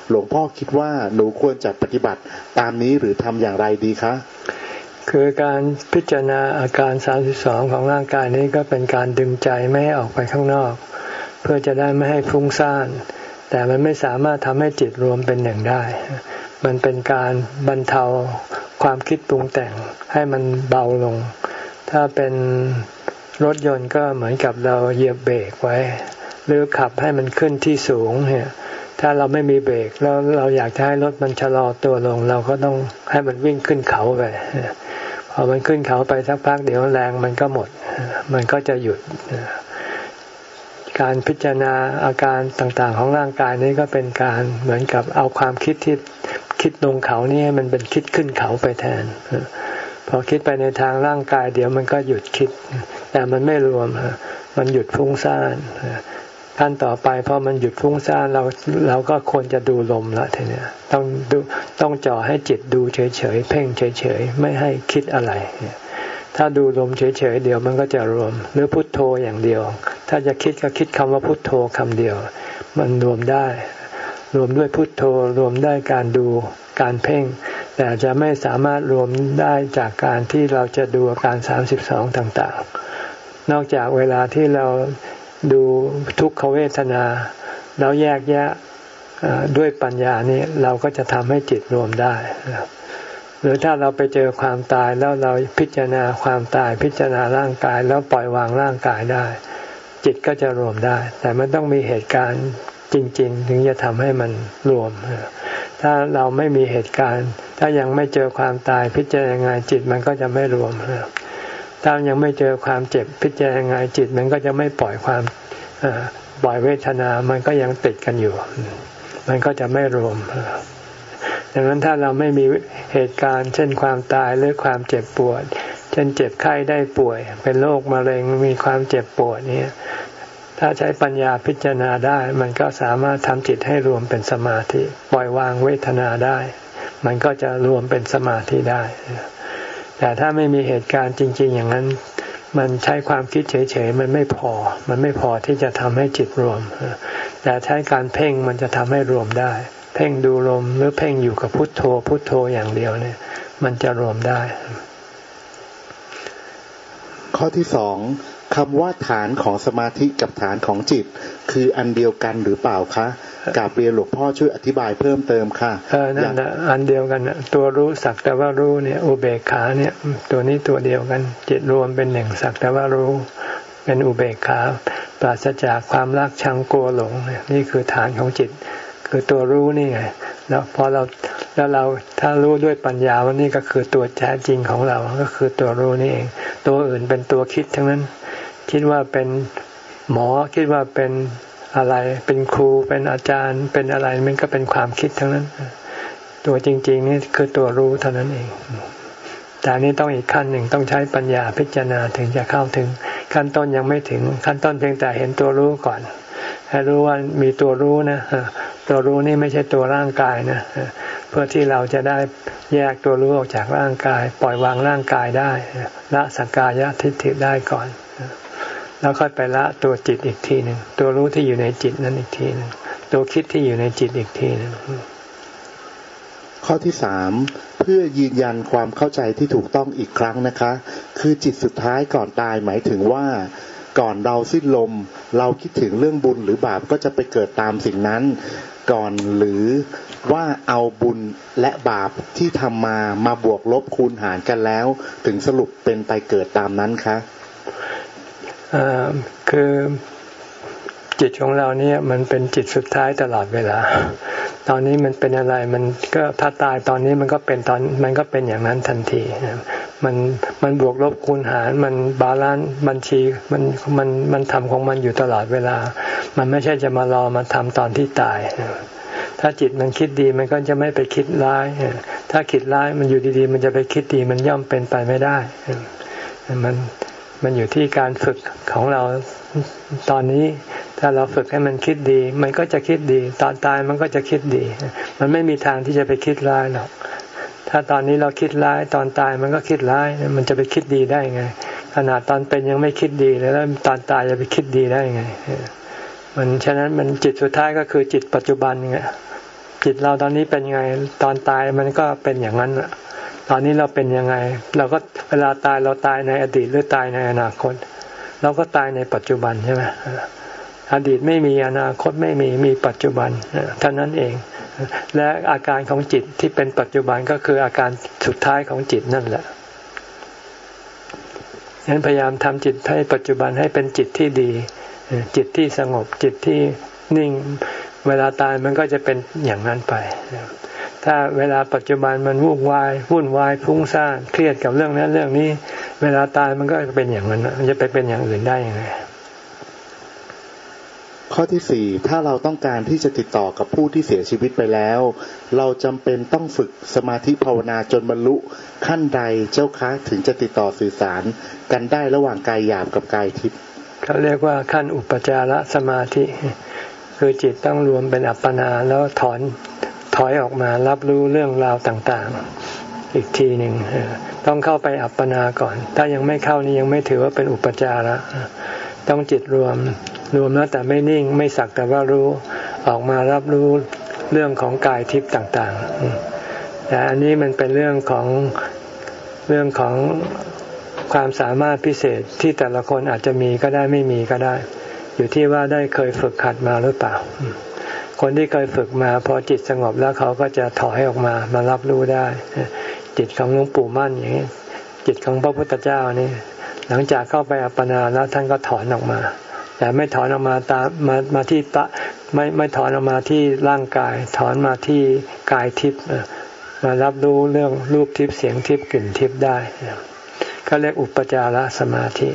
หลวงพ่อคิดว่าหนูควรจะปฏิบัติตามนี้หรือทำอย่างไรดีคะคือการพิจารณาอาการ 32 ของร่างกายนี้ก็เป็นการดึงใจไม่ให้ออกไปข้างนอก เพื่อจะได้ไม่ให้ฟุ้งซ่าน แต่มันไม่สามารถทำให้จิตรวมเป็นหนึ่งได้ มันเป็นการบรรเทาความคิดปรุงแต่งให้มันเบาลง ถ้าเป็นรถยนต์ก็เหมือนกับเราเหยียบเบรกไว้ หรือขับให้มันขึ้นที่สูงเนี่ยถ้าเราไม่มีเบรกแล้วเราอยากจะให้รถมันชะลอตัวลง เราก็ต้องให้มันวิ่งขึ้นเขาไปพอมันขึ้นเขาไปสักพักเดี๋ยวแรงมันก็หมด มันก็จะหยุด การพิจารณาอาการต่างๆ ของร่างกายนี้ก็เป็นการเหมือนกับเอาความคิดที่คิดลงเขานี่มันเป็นคิดขึ้นเขาไปแทน พอคิดไปในทางร่างกาย เดี๋ยวมันก็หยุดคิด แต่มันไม่รวมมันหยุดฟุ้งซ่านขั้นต่อไปพอมันหยุดฟุ้งซ่านเราเราก็ควรจะดูลมละทีเนี้ยต้องดูต้องจ่อให้จิตดูเฉยๆเพ่งเฉยๆไม่ให้คิดอะไร ถ้าดูลมเฉยๆเดี๋ยวมันก็จะรวม หรือพุทโธอย่างเดียว ถ้าจะคิดก็คิดคำว่าพุทโธคำเดียว มันรวมได้ รวมด้วยพุทโธรวมได้การดูการเพ่ง แต่จะไม่สามารถรวมได้จากการที่เราจะดูอาการสามสิบสองต่างๆ นอกจากเวลาที่เราดูทุกขเวทนาแล้วแยกแยะด้วยปัญญานี้เราก็จะทำให้จิตรวมได้ รือถ้าเราไปเจอความตายแล้วเราพิจารณาความตายพิจารณาร่างกายแล้วปล่อยวางร่างกายได้ จิตก็จะรวมได้ แต่มันต้องมีเหตุการณ์จริง ๆ ถึงจะทำให้มันรวม ถ้าเราไม่มีเหตุการณ์ ถ้ายังไม่เจอความตายพิจารณาจิตมันก็จะไม่รวมถ้ายังไม่เจอความเจ็บพิจารณาจิตมันก็จะไม่ปล่อยความปล่อยเวทนา มันก็ยังติดกันอยู่ มันก็จะไม่รวม ดังนั้นถ้าเราไม่มีเหตุการณ์ เช่นความตายหรือความเจ็บปวด เช่นเจ็บไข้ได้ป่วย เป็นโรคมะเร็งมีความเจ็บปวดนี้ถ้าใช้ปัญญาพิจารณาได้ มันก็สามารถทำจิตให้รวมเป็นสมาธิ ปล่อยวางเวทนาได้ มันก็จะรวมเป็นสมาธิได้ แต่ถ้าไม่มีเหตุการณ์จริง ๆ อย่างนั้น มันใช้ความคิดเฉยๆ มันไม่พอ มันไม่พอที่จะทำให้จิตรวม แต่ใช้การเพ่งมันจะทำให้รวมได้ เพ่งดูลมหรือเพ่งอยู่กับพุทโธ พุทโธอย่างเดียวเนี่ย มันจะรวมได้ ข้อที่สองคำว่าฐานของสมาธิกับฐานของจิต คืออันเดียวกันหรือเปล่าคะกาบเรียนหลวงพ่อช่วยอธิบายเพิ่มเติมค่ะเออนั่นนะอันเดียวกันนะตัวรู้สักแต่ว่ารู้เนี่ยอุเบกขาเนี่ย ตัวนี้ตัวเดียวกัน จิตรวมเป็นหนึ่งสักแต่ว่ารู้ เป็นอุเบกขาปราศจากความรักชังกลัวหลงเนี่ยนี่คือฐานของจิต คือตัวรู้นี่ไงแล้วพอเราแล้วเราถ้ารู้ด้วยปัญญาว่านี่ก็คือตัวแท้จริงของเรา ก็คือตัวรู้นี่เอง ตัวอื่นเป็นตัวคิดทั้งนั้น คิดว่าเป็นหมอคิดว่าเป็นอะไร เป็นครูเป็นอาจารย์ เป็นอะไรมันก็เป็นความคิดทั้งนั้น ตัวจริง ๆ นี่คือตัวรู้เท่านั้นเองแต่นี้ต้องอีกขั้นหนึ่งต้องใช้ปัญญาพิจารณาถึงจะเข้าถึง ขั้นต้นยังไม่ถึง ขั้นต้นเพียงแต่เห็นตัวรู้ก่อน ให้รู้ว่ามีตัวรู้นะตัวรู้นี่ไม่ใช่ตัวร่างกายนะเพื่อที่เราจะได้แยกตัวรู้ออกจากร่างกาย ปล่อยวางร่างกายได้ละสักกายทิฏฐิได้ก่อน แล้วค่อยไปละตัวจิตอีกทีหนึ่งตัวรู้ที่อยู่ในจิตนั้นอีกทีหนึ่งตัวคิดที่อยู่ในจิตอีกทีหนึ่งข้อที่สามเพื่อยืนยันความเข้าใจที่ถูกต้องอีกครั้งนะคะ คือจิตสุดท้ายก่อนตายหมายถึงว่า ก่อนเราสิ้นลม เราคิดถึงเรื่องบุญหรือบาปก็จะไปเกิดตามสิ่งนั้น ก่อนหรือว่าเอาบุญและบาปที่ทำมามาบวกลบคูณหารกันแล้ว ถึงสรุปเป็นไปเกิดตามนั้นคะคือจิตของเราเนี่ยมันเป็นจิตสุดท้ายตลอดเวลา ตอนนี้มันเป็นอะไรมันก็ถ้าตายตอนนี้มันก็เป็นตอนมันก็เป็นอย่างนั้นทันที มันมันบวกลบคูณหารมันบาลานซ์บัญชีมันมันมันทำของมันอยู่ตลอดเวลา มันไม่ใช่จะมารอมาทำตอนที่ตาย ถ้าจิตมันคิดดีมันก็จะไม่ไปคิดร้าย ถ้าคิดร้ายมันอยู่ดีๆ มันจะไปคิดดีมันย่อมเป็นไปไม่ได้ มันมันอยู่ที่การฝึกของเราตอนนี้ ถ้าเราฝึกให้มันคิดดี มันก็จะคิดดี ตอนตายมันก็จะคิดดี มันไม่มีทางที่จะไปคิดร้ายหรอก ถ้าตอนนี้เราคิดร้ายตอนตายมันก็คิดร้าย มันจะไปคิดดีได้ไง ขนาดตอนเป็นยังไม่คิดดีแล้วตอนตายจะไปคิดดีได้ไง มันฉะนั้นมันจิตสุดท้ายก็คือจิตปัจจุบันไงจิตเราตอนนี้เป็นยังไง ตอนตายมันก็เป็นอย่างนั้นตอนนี้เราเป็นยังไง เราก็เวลาตายเราตายในอดีตหรือตายในอนาคต เราก็ตายในปัจจุบันใช่ไหม อดีตไม่มีอนาคตไม่มีมีปัจจุบันเท่านั้นเอง และอาการของจิตที่เป็นปัจจุบันก็คืออาการสุดท้ายของจิตนั่นแหละฉะนั้นพยายามทำจิตให้ปัจจุบันให้เป็นจิตที่ดี จิตที่สงบจิตที่นิ่งเวลาตายมันก็จะเป็นอย่างนั้นไป ถ้าเวลาปัจจุบันมันวุ่นวายวุ่นวายพุ่งซ่านเครียดกับเรื่องนั้นเรื่องนี้ เวลาตายมันก็เป็นอย่างนั้นมันจะไปเป็นอย่างอื่นได้ยังไง ข้อที่สี่ถ้าเราต้องการที่จะติดต่อกับผู้ที่เสียชีวิตไปแล้ว เราจำเป็นต้องฝึกสมาธิภาวนาจนบรรลุขั้นใดเจ้าคะถึงจะติดต่อสื่อสารกันได้ระหว่างกายหยาบกับกายทิพย์เขาเรียกว่าขั้นอุปจารสมาธิ คือจิตต้องรวมเป็นอัปปนาแล้วถอนถอยออกมารับรู้เรื่องราวต่างๆ อีกทีหนึ่งต้องเข้าไปอัปปนาก่อน ถ้ายังไม่เข้านี่ยังไม่ถือว่าเป็นอุปจาระต้องจิตรวม รวมแล้วแต่ไม่นิ่งไม่สักแต่ว่ารู้ออกมารับรู้เรื่องของกายทิพย์ต่างๆ แต่อันนี้มันเป็นเรื่องของเรื่องของความสามารถพิเศษที่แต่ละคนอาจจะมีก็ได้ไม่มีก็ได้ อยู่ที่ว่าได้เคยฝึกขัดมาหรือเปล่า คนที่เคยฝึกมาพอจิตสงบแล้วเขาก็จะถอยออกมามารับรู้ได้ จิตของหลวงปู่มั่นอย่างนี้จิตของพระพุทธเจ้านี่หลังจากเข้าไปอัปปนาแล้วท่านก็ถอนออกมา แต่ไม่ถอนออกมาตามมามาที่ตะไม่ไม่ถอนออกมาที่ร่างกาย ถอนมาที่กายทิพย์มารับรู้เรื่องรูปทิพย์เสียงทิพย์กลิ่นทิพย์ได้ก็เรียกอุปจารสมาธิ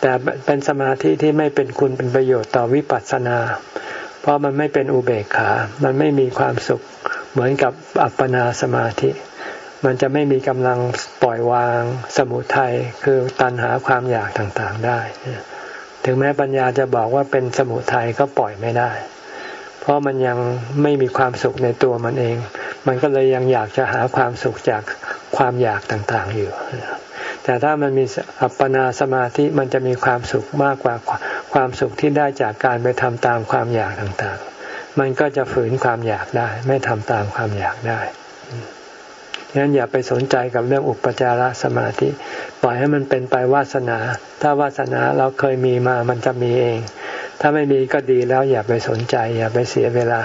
แต่เป็นสมาธิที่ไม่เป็นคุณเป็นประโยชน์ต่อวิปัสสนา เพราะมันไม่เป็นอุเบกขา มันไม่มีความสุขเหมือนกับอัปปนาสมาธิ มันจะไม่มีกำลังปล่อยวางสมุทัยคือตันหาความอยากต่างๆได้ ถึงแม้ปัญญาจะบอกว่าเป็นสมุทัยก็ปล่อยไม่ได้ เพราะมันยังไม่มีความสุขในตัวมันเอง มันก็เลยยังอยากจะหาความสุขจากความอยากต่างๆอยู่ แต่ถ้ามันมีอัปปนาสมาธิมันจะมีความสุขมากกว่าความสุขที่ได้จากการไปทำตามความอยากต่างๆ มันก็จะฝืนความอยากได้ ไม่ทำตามความอยากได้ะนั้นอย่าไปสนใจกับเรื่องอุปจารสมาธิ ปล่อยให้มันเป็นไปวาสนา ถ้าวาสนาเราเคยมีมามันจะมีเอง ถ้าไม่มีก็ดีแล้วอย่าไปสนใจ อย่าไปเสียเวลา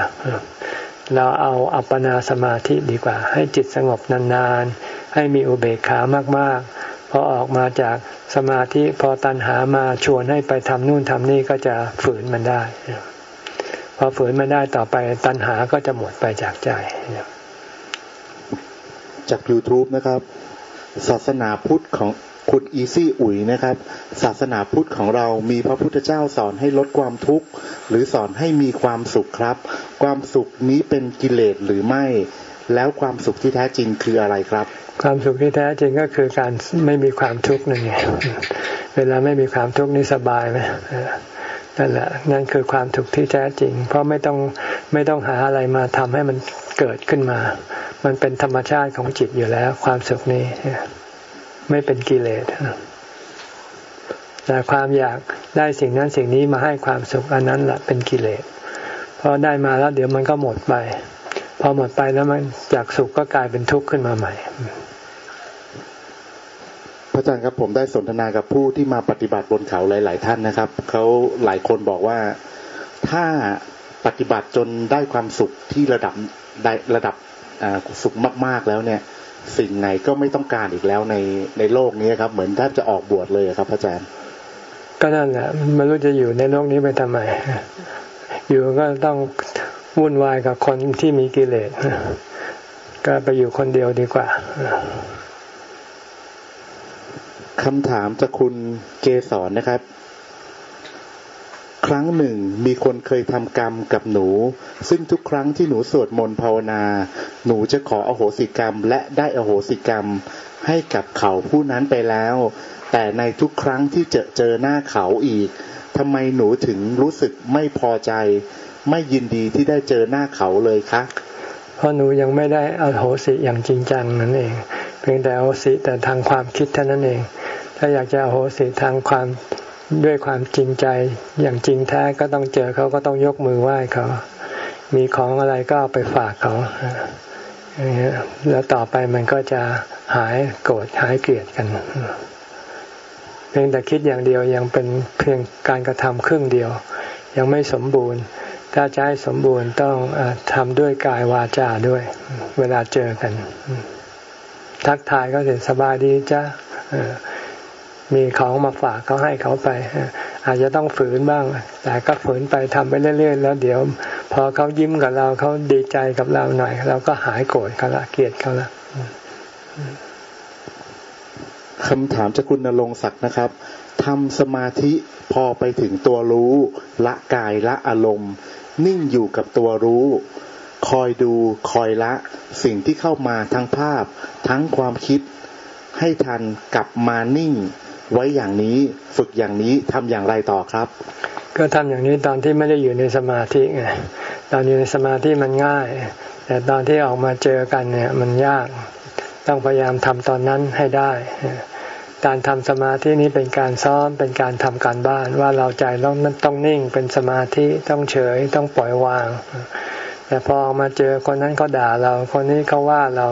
เราเอาอัปปนาสมาธิดีกว่า ให้จิตสงบนานๆ ให้มีอุเบกขามากๆ พอออกมาจากสมาธิพอตัณหามาชวนให้ไปทำนู่นทำนี่ก็จะฝืนมันได้ พอฝืนมันได้ต่อไปตัณหาก็จะหมดไปจากใจ จาก YouTube นะครับ ศาสนาพุทธของคุณอีซี่อุ๋ยนะครับ ศาสนาพุทธของเรามีพระพุทธเจ้าสอนให้ลดความทุกข์ หรือสอนให้มีความสุขครับ ความสุขนี้เป็นกิเลสหรือไม่ แล้วความสุขที่แท้จริงคืออะไรครับ ความสุขที่แท้จริงก็คือการไม่มีความทุกข์นั่นไงเวลาไม่มีความทุกข์นี่สบายไหม นั่นแหละนั่นคือความทุกที่แท้จริง เพราะไม่ต้องไม่ต้องหาอะไรมาทำให้มันเกิดขึ้นมา มันเป็นธรรมชาติของจิตอยู่แล้ว ความสุขนี้ ไม่เป็นกิเลสแต่ความอยากได้สิ่งนั้นสิ่งนี้มาให้ความสุขอันนั้นแหละเป็นกิเลสพอได้มาแล้วเดี๋ยวมันก็หมดไป พอหมดไปแล้วมันจากสุขก็กลายเป็นทุกข์ขึ้นมาใหม่ พระอาจารย์ครับผมได้สนทนากับผู้ที่มาปฏิบัติบนเขาหลาย ๆ ท่านนะครับเขาหลายคนบอกว่าถ้าปฏิบัติจนได้ความสุขที่ระดับได้ระดับสุขมาก ๆ แล้วเนี่ย สิ่งไหนก็ไม่ต้องการอีกแล้วในในโลกนี้ครับ เหมือนแทบจะออกบวชเลยครับพระอาจารย์ ก็นั่นแหละไม่รู้จะอยู่ในโลกนี้ไปทำไม อยู่ก็ต้องวุ่นวายกับคนที่มีกิเลสก็ไปอยู่คนเดียวดีกว่า คำถามจากคุณเกสรนะครับ ครั้งหนึ่งมีคนเคยทำกรรมกับหนู ซึ่งทุกครั้งที่หนูสวดมนต์ภาวนา หนูจะขออโหสิกรรม และได้อโหสิกรรม ให้กับเขาผู้นั้นไปแล้ว แต่ในทุกครั้งที่เจอเจอหน้าเขาอีกทำไมหนูถึงรู้สึกไม่พอใจ ไม่ยินดีที่ได้เจอหน้าเขาเลยคะเพราะหนูยังไม่ได้อโหสิอย่างจริงจังนั่นเองเพียงแต่อโหสิแต่ทางความคิดเท่านั้นเอง ถ้าอยากจะโหสิทางความด้วยความจริงใจอย่างจริงแท้ก็ต้องเจอเขาก็ต้องยกมือไหว้เขา มีของอะไรก็เอาไปฝากเขาแล้วต่อไปมันก็จะหายโกรธหายเกลียดกัน เพียงแต่คิดอย่างเดียวยังเป็นเพียงการกระทำครึ่งเดียว ยังไม่สมบูรณ์ ถ้าจะให้สมบูรณ์ต้องอทำด้วยกายวาจาด้วย เวลาเจอกัน ทักทายก็เสร็จสบายดีจ้า มีของมาฝากเขาให้เขาไป อาจจะต้องฝืนบ้าง แต่ก็ฝืนไปทำไปเรื่อย ๆ แล้วเดี๋ยว พอเขายิ้มกับเราเขาดีใจกับเราหน่อย เราก็หายโกรธเขาละเกลียดเขาละคำถามจากคุณนรงศักดิ์นะครับทำสมาธิพอไปถึงตัวรู้ ละกายละอารมณ์ นิ่งอยู่กับตัวรู้ คอยดูคอยละ สิ่งที่เข้ามาทั้งภาพ ทั้งความคิด ให้ทันกลับมานิ่ง ไว้อย่างนี้ฝึกอย่างนี้ทำอย่างไรต่อครับ ก็ทำอย่างนี้ตอนที่ไม่ได้อยู่ในสมาธิไงตอนอยู่ในสมาธิมันง่าย แต่ตอนที่ออกมาเจอกันเนี่ย มันยากต้องพยายามทำตอนนั้นให้ได้ การทำสมาธินี้เป็นการซ้อมเป็นการทำการบ้านว่าเราใจต้องต้องนิ่งเป็นสมาธิต้องเฉยต้องปล่อยวาง แต่พอมาเจอคนนั้นเขาด่าเรา คนนี้เขาว่าเรา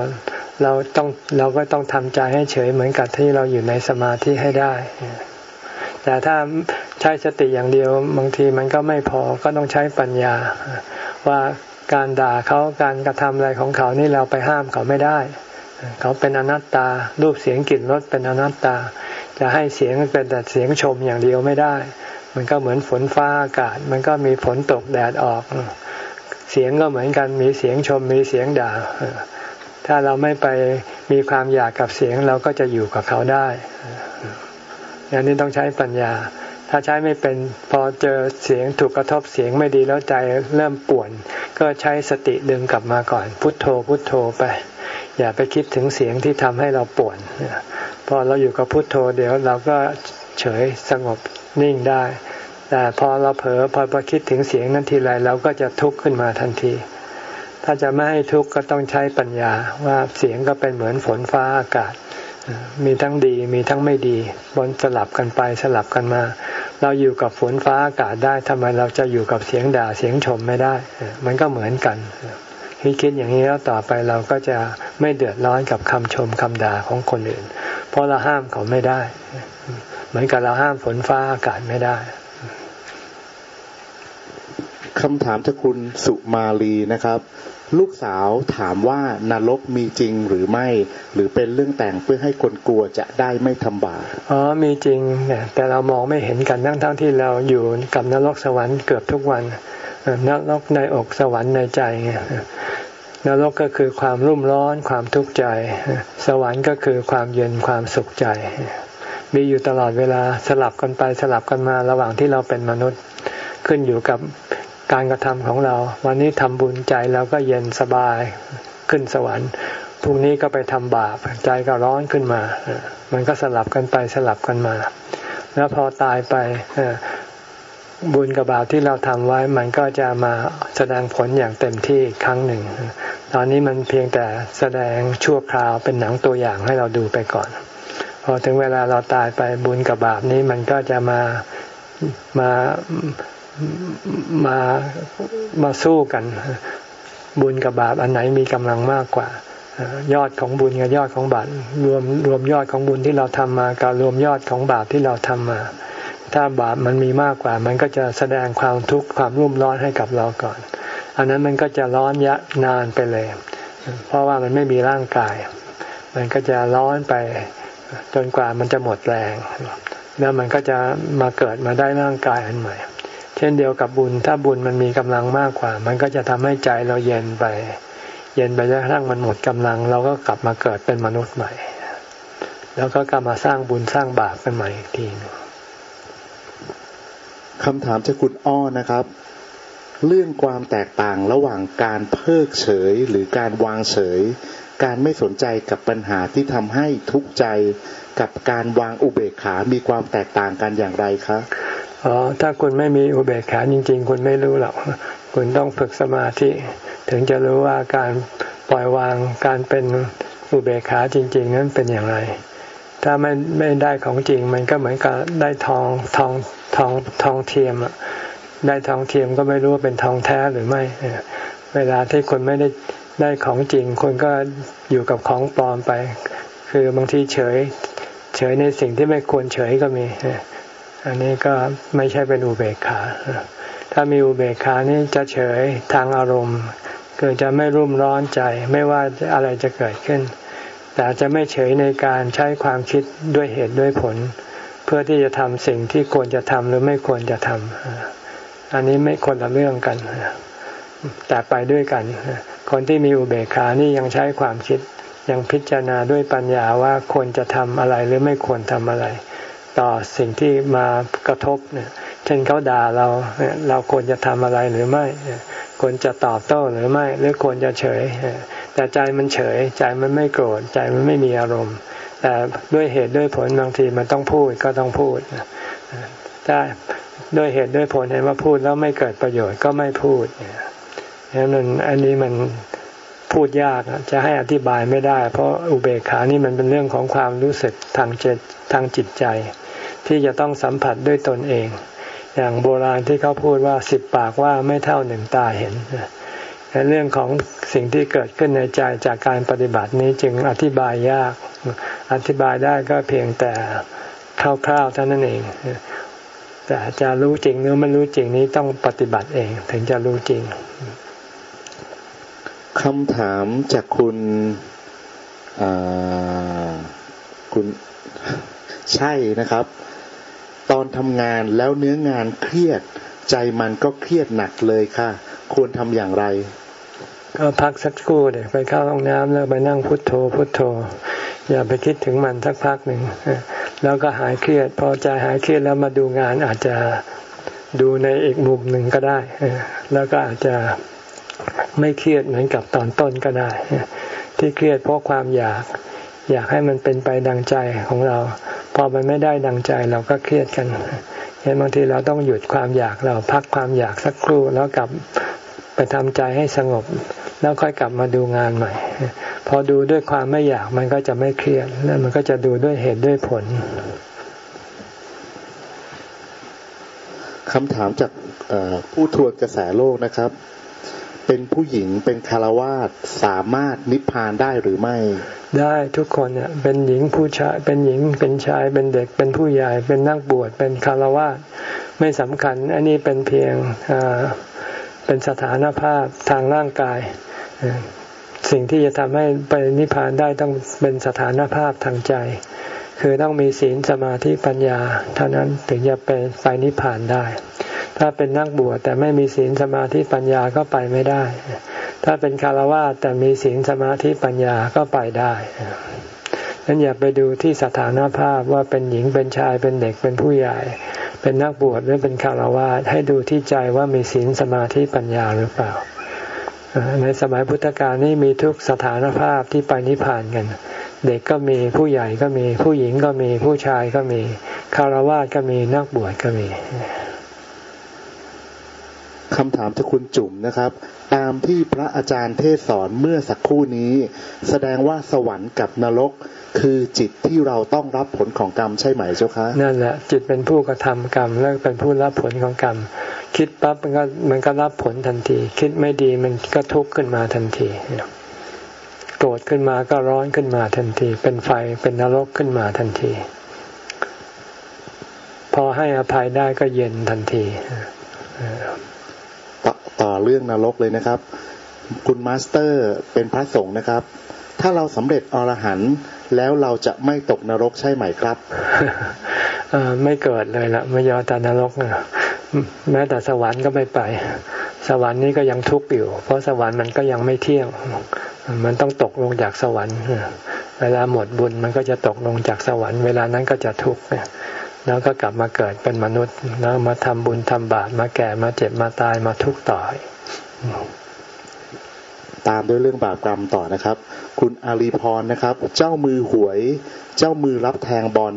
เราต้องเราก็ต้องทำใจให้เฉยเหมือนกับที่เราอยู่ในสมาธิให้ได้ แต่ถ้าใช้สติอย่างเดียวบางทีมันก็ไม่พอก็ต้องใช้ปัญญา ว่าการด่าเขาการกระทำอะไรของเขานี่เราไปห้ามเขาไม่ได้ เขาเป็นอนัตตา รูปเสียงกลิ่นรสเป็นอนัตตา จะให้เสียงเป็นแต่เสียงชมอย่างเดียวไม่ได้ มันก็เหมือนฝนฟ้าอากาศ มันก็มีฝนตกแดดออก เสียงก็เหมือนกันมีเสียงชมมีเสียงด่า ถ้าเราไม่ไปมีความอยากกับเสียงเราก็จะอยู่กับเขาได้อย่างนี้ต้องใช้ปัญญา ถ้าใช้ไม่เป็นพอเจอเสียงถูกกระทบเสียงไม่ดีแล้วใจเริ่มป่วน ก็ใช้สติดึงกลับมาก่อน พุทโธ พุทโธไป อย่าไปคิดถึงเสียงที่ทำให้เราป่วนพอเราอยู่กับพุทโธเดี๋ยวเราก็เฉยสงบนิ่งได้ แต่พอเราเผลอพอไปคิดถึงเสียงนั้นทีไรเราก็จะทุกข์ขึ้นมาทันที ถ้าจะไม่ให้ทุกข์ก็ต้องใช้ปัญญาว่าเสียงก็เป็นเหมือนฝนฟ้าอากาศ มีทั้งดีมีทั้งไม่ดีบนสลับกันไปสลับกันมา เราอยู่กับฝนฟ้าอากาศได้ทำไมเราจะอยู่กับเสียงด่าเสียงชมไม่ได้ มันก็เหมือนกันคิดคิดอย่างนี้แล้วต่อไปเราก็จะไม่เดือดร้อนกับคำชมคำด่าของคนอื่น เพราะเราห้ามเขาไม่ได้ เหมือนกับเราห้ามฝนฟ้าอากาศไม่ได้ คำถามจากคุณสุมาลีนะครับ ลูกสาวถามว่านรกมีจริงหรือไม่ หรือเป็นเรื่องแต่งเพื่อให้คนกลัวจะได้ไม่ทำบาปอ๋อมีจริงแต่เรามองไม่เห็นกันทั้งทั้งที่เราอยู่กับนรกสวรรค์เกือบทุกวันนรกในอกสวรรค์ในใจนรกก็คือความรุ่มร้อนความทุกข์ใจ สวรรค์ก็คือความเย็นความสุขใจ มีอยู่ตลอดเวลาสลับกันไปสลับกันมาระหว่างที่เราเป็นมนุษย์ ขึ้นอยู่กับ การกระทำของเรา วันนี้ทำบุญใจเราก็เย็นสบายขึ้นสวรรค์พรุ่งนี้ก็ไปทำบาปใจก็ร้อนขึ้นมา มันก็สลับกันไปสลับกันมา แล้วพอตายไปบุญกับบาปที่เราทำไว้ มันก็จะมาแสดงผลอย่างเต็มที่ครั้งหนึ่ง ตอนนี้มันเพียงแต่แสดงชั่วคราวเป็นหนังตัวอย่างให้เราดูไปก่อน พอถึงเวลาเราตายไปบุญกับบาปนี้มันก็จะมามา มามาสู้กัน บุญกับบาปอันไหนมีกำลังมากกว่ายอดของบุญกับยอดของบาปรวมรวมยอดของบุญที่เราทำมากับรวมยอดของบาปที่เราทำมา ถ้าบาปมันมีมากกว่า มันก็จะแสดงความทุกข์ความรุ่มร้อนให้กับเราก่อน อันนั้นมันก็จะร้อนยะนานไปเลย เพราะว่ามันไม่มีร่างกาย มันก็จะร้อนไปจนกว่ามันจะหมดแรง แล้วมันก็จะมาเกิดมาได้ร่างกายอันใหม่ เช่นเดียวกับบุญ ถ้าบุญมันมีกำลังมากกว่า มันก็จะทำให้ใจเราเย็นไป เย็นไปจนกระทั่งมันหมดกำลัง เราก็กลับมาเกิดเป็นมนุษย์ใหม่ แล้วก็กลับมาสร้างบุญสร้างบาปกันใหม่อีกทีนึงคำถามจากคุณอ้อนะครับ เรื่องความแตกต่างระหว่างการเพิกเฉยหรือการวางเฉย การไม่สนใจกับปัญหาที่ทำให้ทุกข์ใจ กับการวางอุเบกขา มีความแตกต่างกันอย่างไรคะ อ๋อถ้าคุณไม่มีอุเบกขาจริง ๆ คุณไม่รู้หรอกคุณต้องฝึกสมาธิ ถึงจะรู้ว่าการปล่อยวางการเป็นอุเบกขาจริง ๆ นั้นเป็นอย่างไร ถ้าไม่ไม่ได้ของจริง มันก็เหมือนกับได้ทองทองทองทองเทียมอะได้ทองเทียมก็ไม่รู้ว่าเป็นทองแท้หรือไม่เวลาที่คนไม่ได้ได้ของจริง คนก็อยู่กับของปลอมไป คือบางทีเฉย เฉยในสิ่งที่ไม่ควรเฉยก็มี อันนี้ก็ไม่ใช่เป็นอุเบกขา ถ้ามีอุเบกขานี่จะเฉยทางอารมณ์เกิดจะไม่รุ่มร้อนใจ ไม่ว่าอะไรจะเกิดขึ้น แต่จะไม่เฉยในการใช้ความคิดด้วยเหตุด้วยผล เพื่อที่จะทำสิ่งที่ควรจะทำหรือไม่ควรจะทำอันนี้ไม่คนละเรื่องกัน แต่ไปด้วยกัน คนที่มีอุเบกขานี่ยังใช้ความคิดยังพิจารณาด้วยปัญญาว่าควรจะทำอะไรหรือไม่ควรทำอะไร ต่อสิ่งที่มากระทบเนี่ยเช่นเขาด่าเราเราควรจะทำอะไรหรือไม่ ควรจะตอบโต้หรือไม่ หรือควรจะเฉย แต่ใจมันเฉย ใจมันไม่โกรธใจมันไม่มีอารมณ์ แต่ด้วยเหตุด้วยผลบางทีมันต้องพูดก็ต้องพูดถ้าด้วยเหตุด้วยผลเห็นว่าพูดแล้วไม่เกิดประโยชน์ก็ไม่พูดเนี่ยนั้นอันนี้มัน พูดยากจะให้อธิบายไม่ได้ เพราะอุเบกขานี่มันเป็นเรื่องของความรู้สึกทางจิตทางจิตใจ ที่จะต้องสัมผัสด้วยตนเอง อย่างโบราณที่เขาพูดว่าสิบปากว่าไม่เท่าหนึ่งตาเห็นเรื่องของสิ่งที่เกิดขึ้นในใจจากการปฏิบัตินี้จึงอธิบายยาก อธิบายได้ก็เพียงแต่คร่าวๆเท่านั้นเอง แต่จะรู้จริงหรือไม่รู้จริงนี้ต้องปฏิบัติเอง ถึงจะรู้จริง คำถามจากคุณคุณใช่นะครับ ตอนทำงานแล้วเนื้องานเครียด ใจมันก็เครียดหนักเลยค่ะ ควรทำอย่างไร ก็พักสักครู่เดี๋ยวไปเข้าห้องน้ำแล้วไปนั่งพุทโธพุทโธ อย่าไปคิดถึงมันสักพักหนึ่งแล้วก็หายเครียด พอใจหายเครียดแล้วมาดูงานอาจจะดูในอีกมุมหนึ่งก็ได้แล้วก็อาจจะ ไม่เครียดเหมือนกับตอนต้นก็ได้ ที่เครียดเพราะความอยาก อยากให้มันเป็นไปดังใจของเรา พอมันไม่ได้ดังใจเราก็เครียดกันเห็นบางทีเราต้องหยุดความอยากเราพักความอยากสักครู่แล้วกลับไปทำใจให้สงบ แล้วค่อยกลับมาดูงานใหม่ พอดูด้วยความไม่อยากมันก็จะไม่เครียดแล้วมันก็จะดูด้วยเหตุด้วยผลคำถามจากผู้ทวนกระแสโลกนะครับ เป็นผู้หญิงเป็นคารวาสสามารถนิพพานได้หรือไม่ ได้ทุกคนเนี่ยเป็นหญิงผู้ชายเป็นหญิงเป็นชายเป็นเด็กเป็นผู้ใหญ่เป็นนักบวชเป็นคารวาสไม่สำคัญ อันนี้เป็นเพียงเป็นสถานภาพทางร่างกาย สิ่งที่จะทำให้ไปนิพพานได้ต้องเป็นสถานภาพทางใจ คือต้องมีศีลสมาธิปัญญา เท่านั้นถึงจะไปไปนิพพานได้ ถ้าเป็นนักบวชแต่ไม่มีศีลสมาธิปัญญาก็ไปไม่ได้ ถ้าเป็นคารวะแต่มีศีลสมาธิปัญญาก็ไปได้นั้นอย่าไปดูที่สถานภาพว่าเป็นหญิงเป็นชายเป็นเด็กเป็นผู้ใหญ่ เป็นนักบวชหรือเป็นคารวะให้ดูที่ใจว่ามีศีลสมาธิปัญญาหรือเปล่าในสมัยพุทธกาลนี่มีทุกสถานภาพที่ไปนิพพานกัน เด็กก็มีผู้ใหญ่ก็มีผู้หญิงก็มีผู้ชายก็มีคารวะก็มีนักบวชก็มี คำถามจากคุณจุ๋มนะครับ ตามที่พระอาจารย์เทศสอนเมื่อสักครู่นี้ แสดงว่าสวรรค์กับนรก คือจิตที่เราต้องรับผลของกรรมใช่ไหมเจ้าคะนั่นแหละจิตเป็นผู้กระทำกรรมแล้วเป็นผู้รับผลของกรรม คิดปั๊บมันก็มันก็รับผลทันที คิดไม่ดีมันก็ทุกข์ขึ้นมาทันทีโกรธขึ้นมาก็ร้อนขึ้นมาทันที เป็นไฟเป็นนรกขึ้นมาทันที พอให้อภัยได้ก็เย็นทันที ต่อเรื่องนรกเลยนะครับ คุณมาสเตอร์เป็นพระสงฆ์นะครับ ถ้าเราสำเร็จอรหันต์แล้วเราจะไม่ตกนรกใช่ไหมครับไม่เกิดเลยละไม่ยอมตกนรกแม้แต่สวรรค์ก็ไม่ไป สวรรค์นี้ก็ยังทุกข์อยู่ เพราะสวรรค์มันก็ยังไม่เที่ยง มันต้องตกลงจากสวรรค์ เวลาหมดบุญมันก็จะตกลงจากสวรรค์ เวลานั้นก็จะทุกข์ แล้วก็กลับมาเกิดเป็นมนุษย์ แล้วมาทำบุญทำบาปมาแก่มาเจ็บมาตายมาทุกข์ต่อตามด้วยเรื่องบาปกรรมต่อนะครับ คุณอารีพรนะครับ เจ้ามือหวย เจ้ามือรับแทงบอล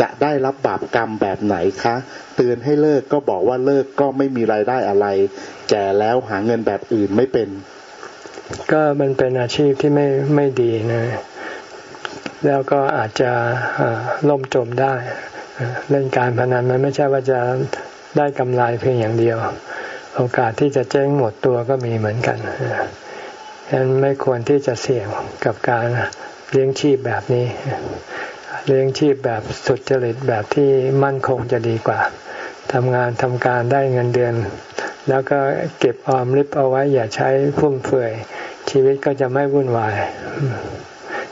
จะได้รับบาปกรรมแบบไหนคะเตือนให้เลิกก็บอกว่าเลิกก็ไม่มีรายได้อะไร แก่แล้วหาเงินแบบอื่นไม่เป็น ก็มันเป็นอาชีพที่ไม่ไม่ดีนะ แล้วก็อาจจะล่มจมได้ เล่นการพนันมันไม่ใช่ว่าจะได้กำไรเพียงอย่างเดียว โอกาสที่จะเจ๊งหมดตัวก็มีเหมือนกันฉะนั้นไม่ควรที่จะเสี่ยงกับการเลี้ยงชีพแบบนี้ เลี้ยงชีพแบบสุดจริตแบบที่มั่นคงจะดีกว่าทำงานทำการได้เงินเดือน แล้วก็เก็บออมริบเอาไว้อย่าใช้ฟุ่มเฟือยชีวิตก็จะไม่วุ่นวาย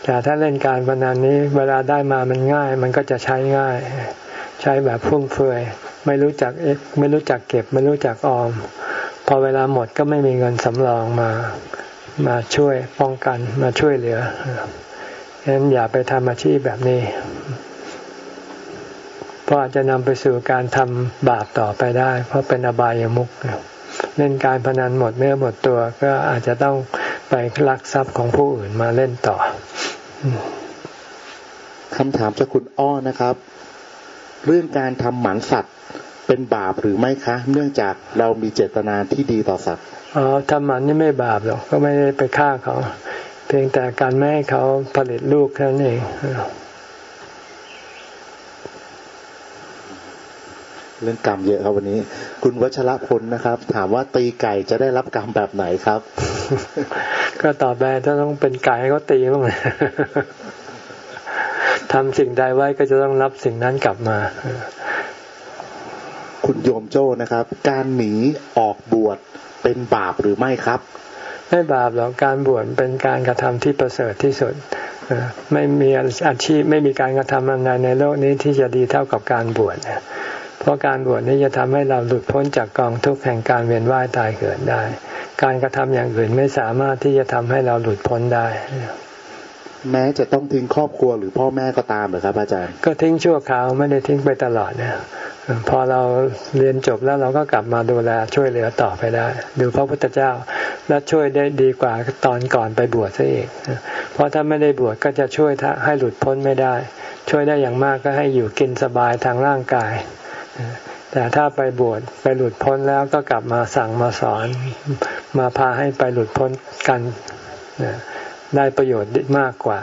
แต่ถ้าเล่นการพนันนี้เวลาได้มามันง่าย มันก็จะใช้ง่าย ใช้แบบฟุ่มเฟือยไม่รู้จักเอ็กไม่รู้จักเก็บ ไม่รู้จักออม พอเวลาหมดก็ไม่มีเงินสำรองมามาช่วยป้องกันมาช่วยเหลือฉะนั้นอย่าไปทำอาชีพแบบนี้ เพราะอาจจะนำไปสู่การทำบาปต่อไปได้ เพราะเป็นอบายามุขเล่นการพนันหมดเนื้อหมดตัว ก็อาจจะต้องไปลักทรัพย์ของผู้อื่นมาเล่นต่อ คำถามจากคุณอ้อนะครับ เรื่องการทำหมันสัตว์เป็นบาปหรือไม่คะ เนื่องจากเรามีเจตนาที่ดีต่อสัตว์อ๋อทำหมันนี่ไม่บาปหรอกก็ไม่ได้ไปฆ่าเขา เพียงแต่การไม่ให้เขาผลิตลูกแค่นั้นเองเรื่องกรรมเยอะครับวันนี้ คุณวัชรพลนะครับ ถามว่าตีไก่จะได้รับกรรมแบบไหนครับ ก็ตอบแบบถ้าต้องเป็นไก่ก็ตีบ้างเลยทำสิ่งใดไว้ก็จะต้องรับสิ่งนั้นกลับมา คุณโยมโจ้นะครับ การหนีออกบวชเป็นบาปหรือไม่ครับ ไม่บาปหรอกการบวชเป็นการกระทำที่ประเสริฐที่สุดไม่มีอาชีพไม่มีการกระทำอะไรในโลกนี้ที่จะดีเท่ากับการบวช เพราะการบวชนี้จะทำให้เราหลุดพ้นจากกองทุกข์แห่งการเวียนว่ายตายเกิดได้ การกระทำอย่างอื่นไม่สามารถที่จะทำให้เราหลุดพ้นได้ แม้จะต้องทิ้งครอบครัวหรือพ่อแม่ก็ตามเหรอครับอาจารย์ ก็ทิ้งชั่วคราวไม่ได้ทิ้งไปตลอดเนี่ยพอเราเรียนจบแล้วเราก็กลับมาดูแลช่วยเหลือต่อไปได้ ดูพระพุทธเจ้าและช่วยได้ดีกว่าตอนก่อนไปบวชซะอีก เพราะถ้าไม่ได้บวชก็จะช่วยให้หลุดพ้นไม่ได้ ช่วยได้อย่างมากก็ให้อยู่กินสบายทางร่างกาย แต่ถ้าไปบวชไปหลุดพ้นแล้วก็กลับมาสั่งมาสอน มาพาให้ไปหลุดพ้นกันได้ประโยชน์มากกว่า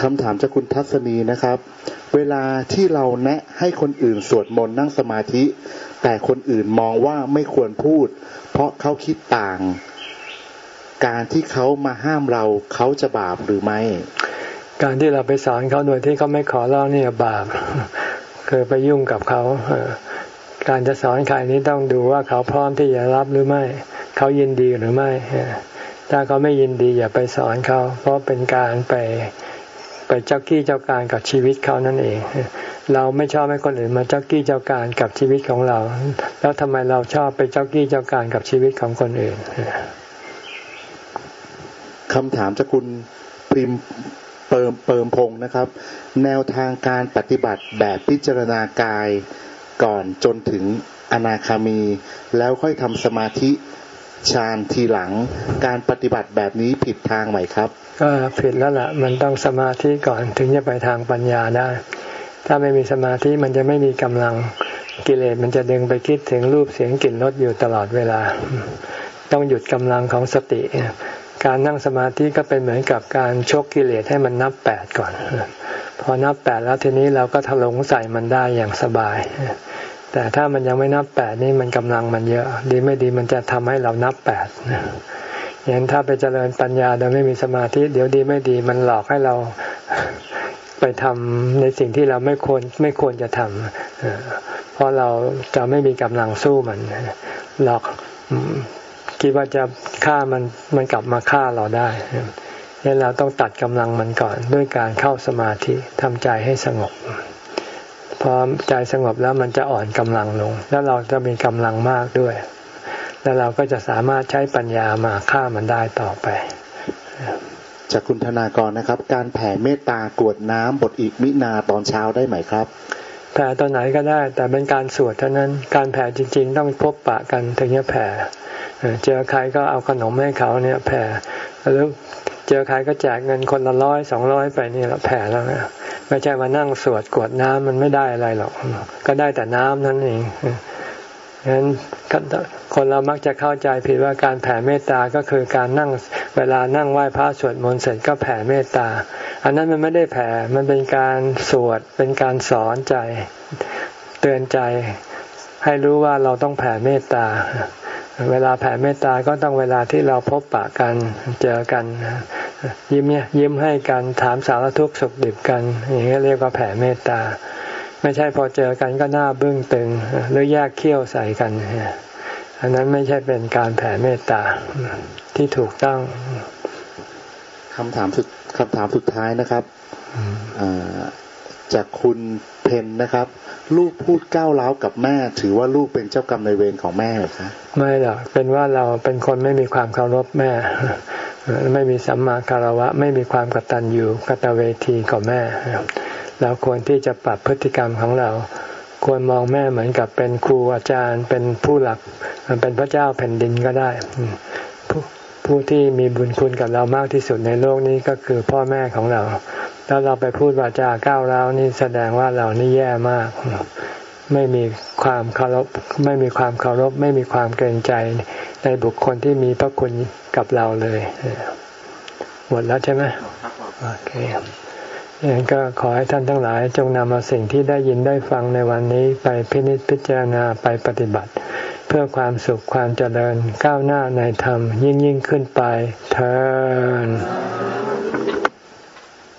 คำถามจากคุณทัศนีนะครับ เวลาที่เราแนะให้คนอื่นสวดมนต์นั่งสมาธิ แต่คนอื่นมองว่าไม่ควรพูด เพราะเขาคิดต่าง การที่เขามาห้ามเราเขาจะบาปหรือไม่ การที่เราไปสอนเขาโดยที่เขาไม่ขอร้องนี่บาปคือไปยุ่งกับเขาการจะสอนใครนี้ต้องดูว่าเขาพร้อมที่จะรับหรือไม่ เขายินดีหรือไม่ ถ้าเขาไม่ยินดีอย่าไปสอนเขา เพราะเป็นการไปไปเจ้ากี้เจ้าการกับชีวิตเขานั่นเอง เราไม่ชอบให้คนอื่นมาเจ้ากี้เจ้าการกับชีวิตของเรา แล้วทำไมเราชอบไปเจ้ากี้เจ้าการกับชีวิตของคนอื่นคำถามจากคุณปริม เปิมเปิมพงนะครับ แนวทางการปฏิบัติแบบพิจารณากายก่อนจนถึงอนาคามี แล้วค่อยทำสมาธิฌานทีหลัง การปฏิบัติแบบนี้ผิดทางไหมครับ ก็ผิดแล้วล่ะ มันต้องสมาธิก่อนถึงจะไปทางปัญญาได้ ถ้าไม่มีสมาธิมันจะไม่มีกำลังกิเลสมันจะดึงไปคิดถึงรูปเสียงกลิ่นรสอยู่ตลอดเวลา ต้องหยุดกำลังของสติ การนั่งสมาธิก็เป็นเหมือนกับการชกกิเลสให้มันนับแปดก่อน พอนับแปดแล้วทีนี้เราก็ถลงใส่มันได้อย่างสบาย แต่ถ้ามันยังไม่นับแปดนี่มันกำลังมันเยอะ ดีไม่ดีมันจะทำให้เรานับแปดอย่างนั้นถ้าไปเจริญปัญญาโดยไม่มีสมาธิ เดี๋ยวดีไม่ดีมันหลอกให้เราไปทำในสิ่งที่เราไม่ควรไม่ควรจะทำเพราะเราจะไม่มีกำลังสู้มันหลอก คิดว่าจะฆ่ามันมันกลับมาฆ่าเราได้ดังนั้นเราต้องตัดกำลังมันก่อนด้วยการเข้าสมาธิทำใจให้สงบพอใจสงบแล้วมันจะอ่อนกำลังลง แล้วเราจะมีกำลังมากด้วย แล้วเราก็จะสามารถใช้ปัญญามาฆ่ามันได้ต่อไป จากคุณธนากรนะครับ การแผ่เมตตากวดน้ำบทอีกมินาตอนเช้าได้ไหมครับ ผ่ตอนไหนก็ได้ แต่เป็นการสวดเท่านั้นการแผ่จริง ๆ ต้องพบปะกันถึงจะแผ่เจอใครก็เอาขนมให้เขาเนี่ยแผ่หรือเจอใครก็แจกเงินคนละร้อยสองร้อยไปนี่แหละแผ่แล้วนะไม่ใช่มานั่งสวดกวดน้ำมันไม่ได้อะไรหรอกก็ได้แต่น้ำนั่นเอง ฉะนั้นคนเรามักจะเข้าใจผิดว่าการแผ่เมตตาก็คือการนั่งเวลานั่งไหว้พระสวดมนต์เสร็จก็แผ่เมตตา อันนั้นมันไม่ได้แผ่มันเป็นการสวดเป็นการสอนใจ เตือนใจ ให้รู้ว่าเราต้องแผ่เมตตา เวลาแผ่เมตตาก็ต้องเวลาที่เราพบปะกันเจอกัน ยิ้มเนี่ยยิ้มให้กันถามสารทุกข์สุขดิบกัน อย่างนี้เรียกว่าแผ่เมตตา ไม่ใช่พอเจอกันก็หน้าบึ้งตึงหรือแยกเขี้ยวใส่กัน อันนั้นไม่ใช่เป็นการแผ่เมตตาที่ถูกต้องคำถามสุดคำถามสุดท้ายนะครับจากคุณเพนนะครับ ลูกพูดก้าวร้าวกับแม่ ถือว่าลูกเป็นเจ้ากรรมในเวรของแม่หรือคะไม่หรอกเป็นว่าเราเป็นคนไม่มีความเคารพแม่ ไม่มีสัมมาคารวะ ไม่มีความกตัญญูกตเวทีกับแม่ เราควรที่จะปรับพฤติกรรมของเรา ควรมองแม่เหมือนกับเป็นครูอาจารย์เป็นผู้หลักเป็นพระเจ้าแผ่นดินก็ได้ผู้ผู้ที่มีบุญคุณกับเรามากที่สุดในโลกนี้ก็คือพ่อแม่ของเราแล้วเราไปพูดวาจาก้าวร้าวนี่แสดงว่าเรานี่แย่มาก ไม่มีความเคารพไม่มีความเคารพ ไม่มีความเกรงใจในบุคคลที่มีพระคุณกับเราเลยหมดแล้วใช่ไหมโอเค ก็ขอให้ท่านทั้งหลายจงนำเอาสิ่งที่ได้ยินได้ฟังในวันนี้ไปพินิจพิจารณาไปปฏิบัติ เพื่อความสุขความเจริญก้าวหน้าในธรรมยิ่งยิ่งขึ้นไปเทอ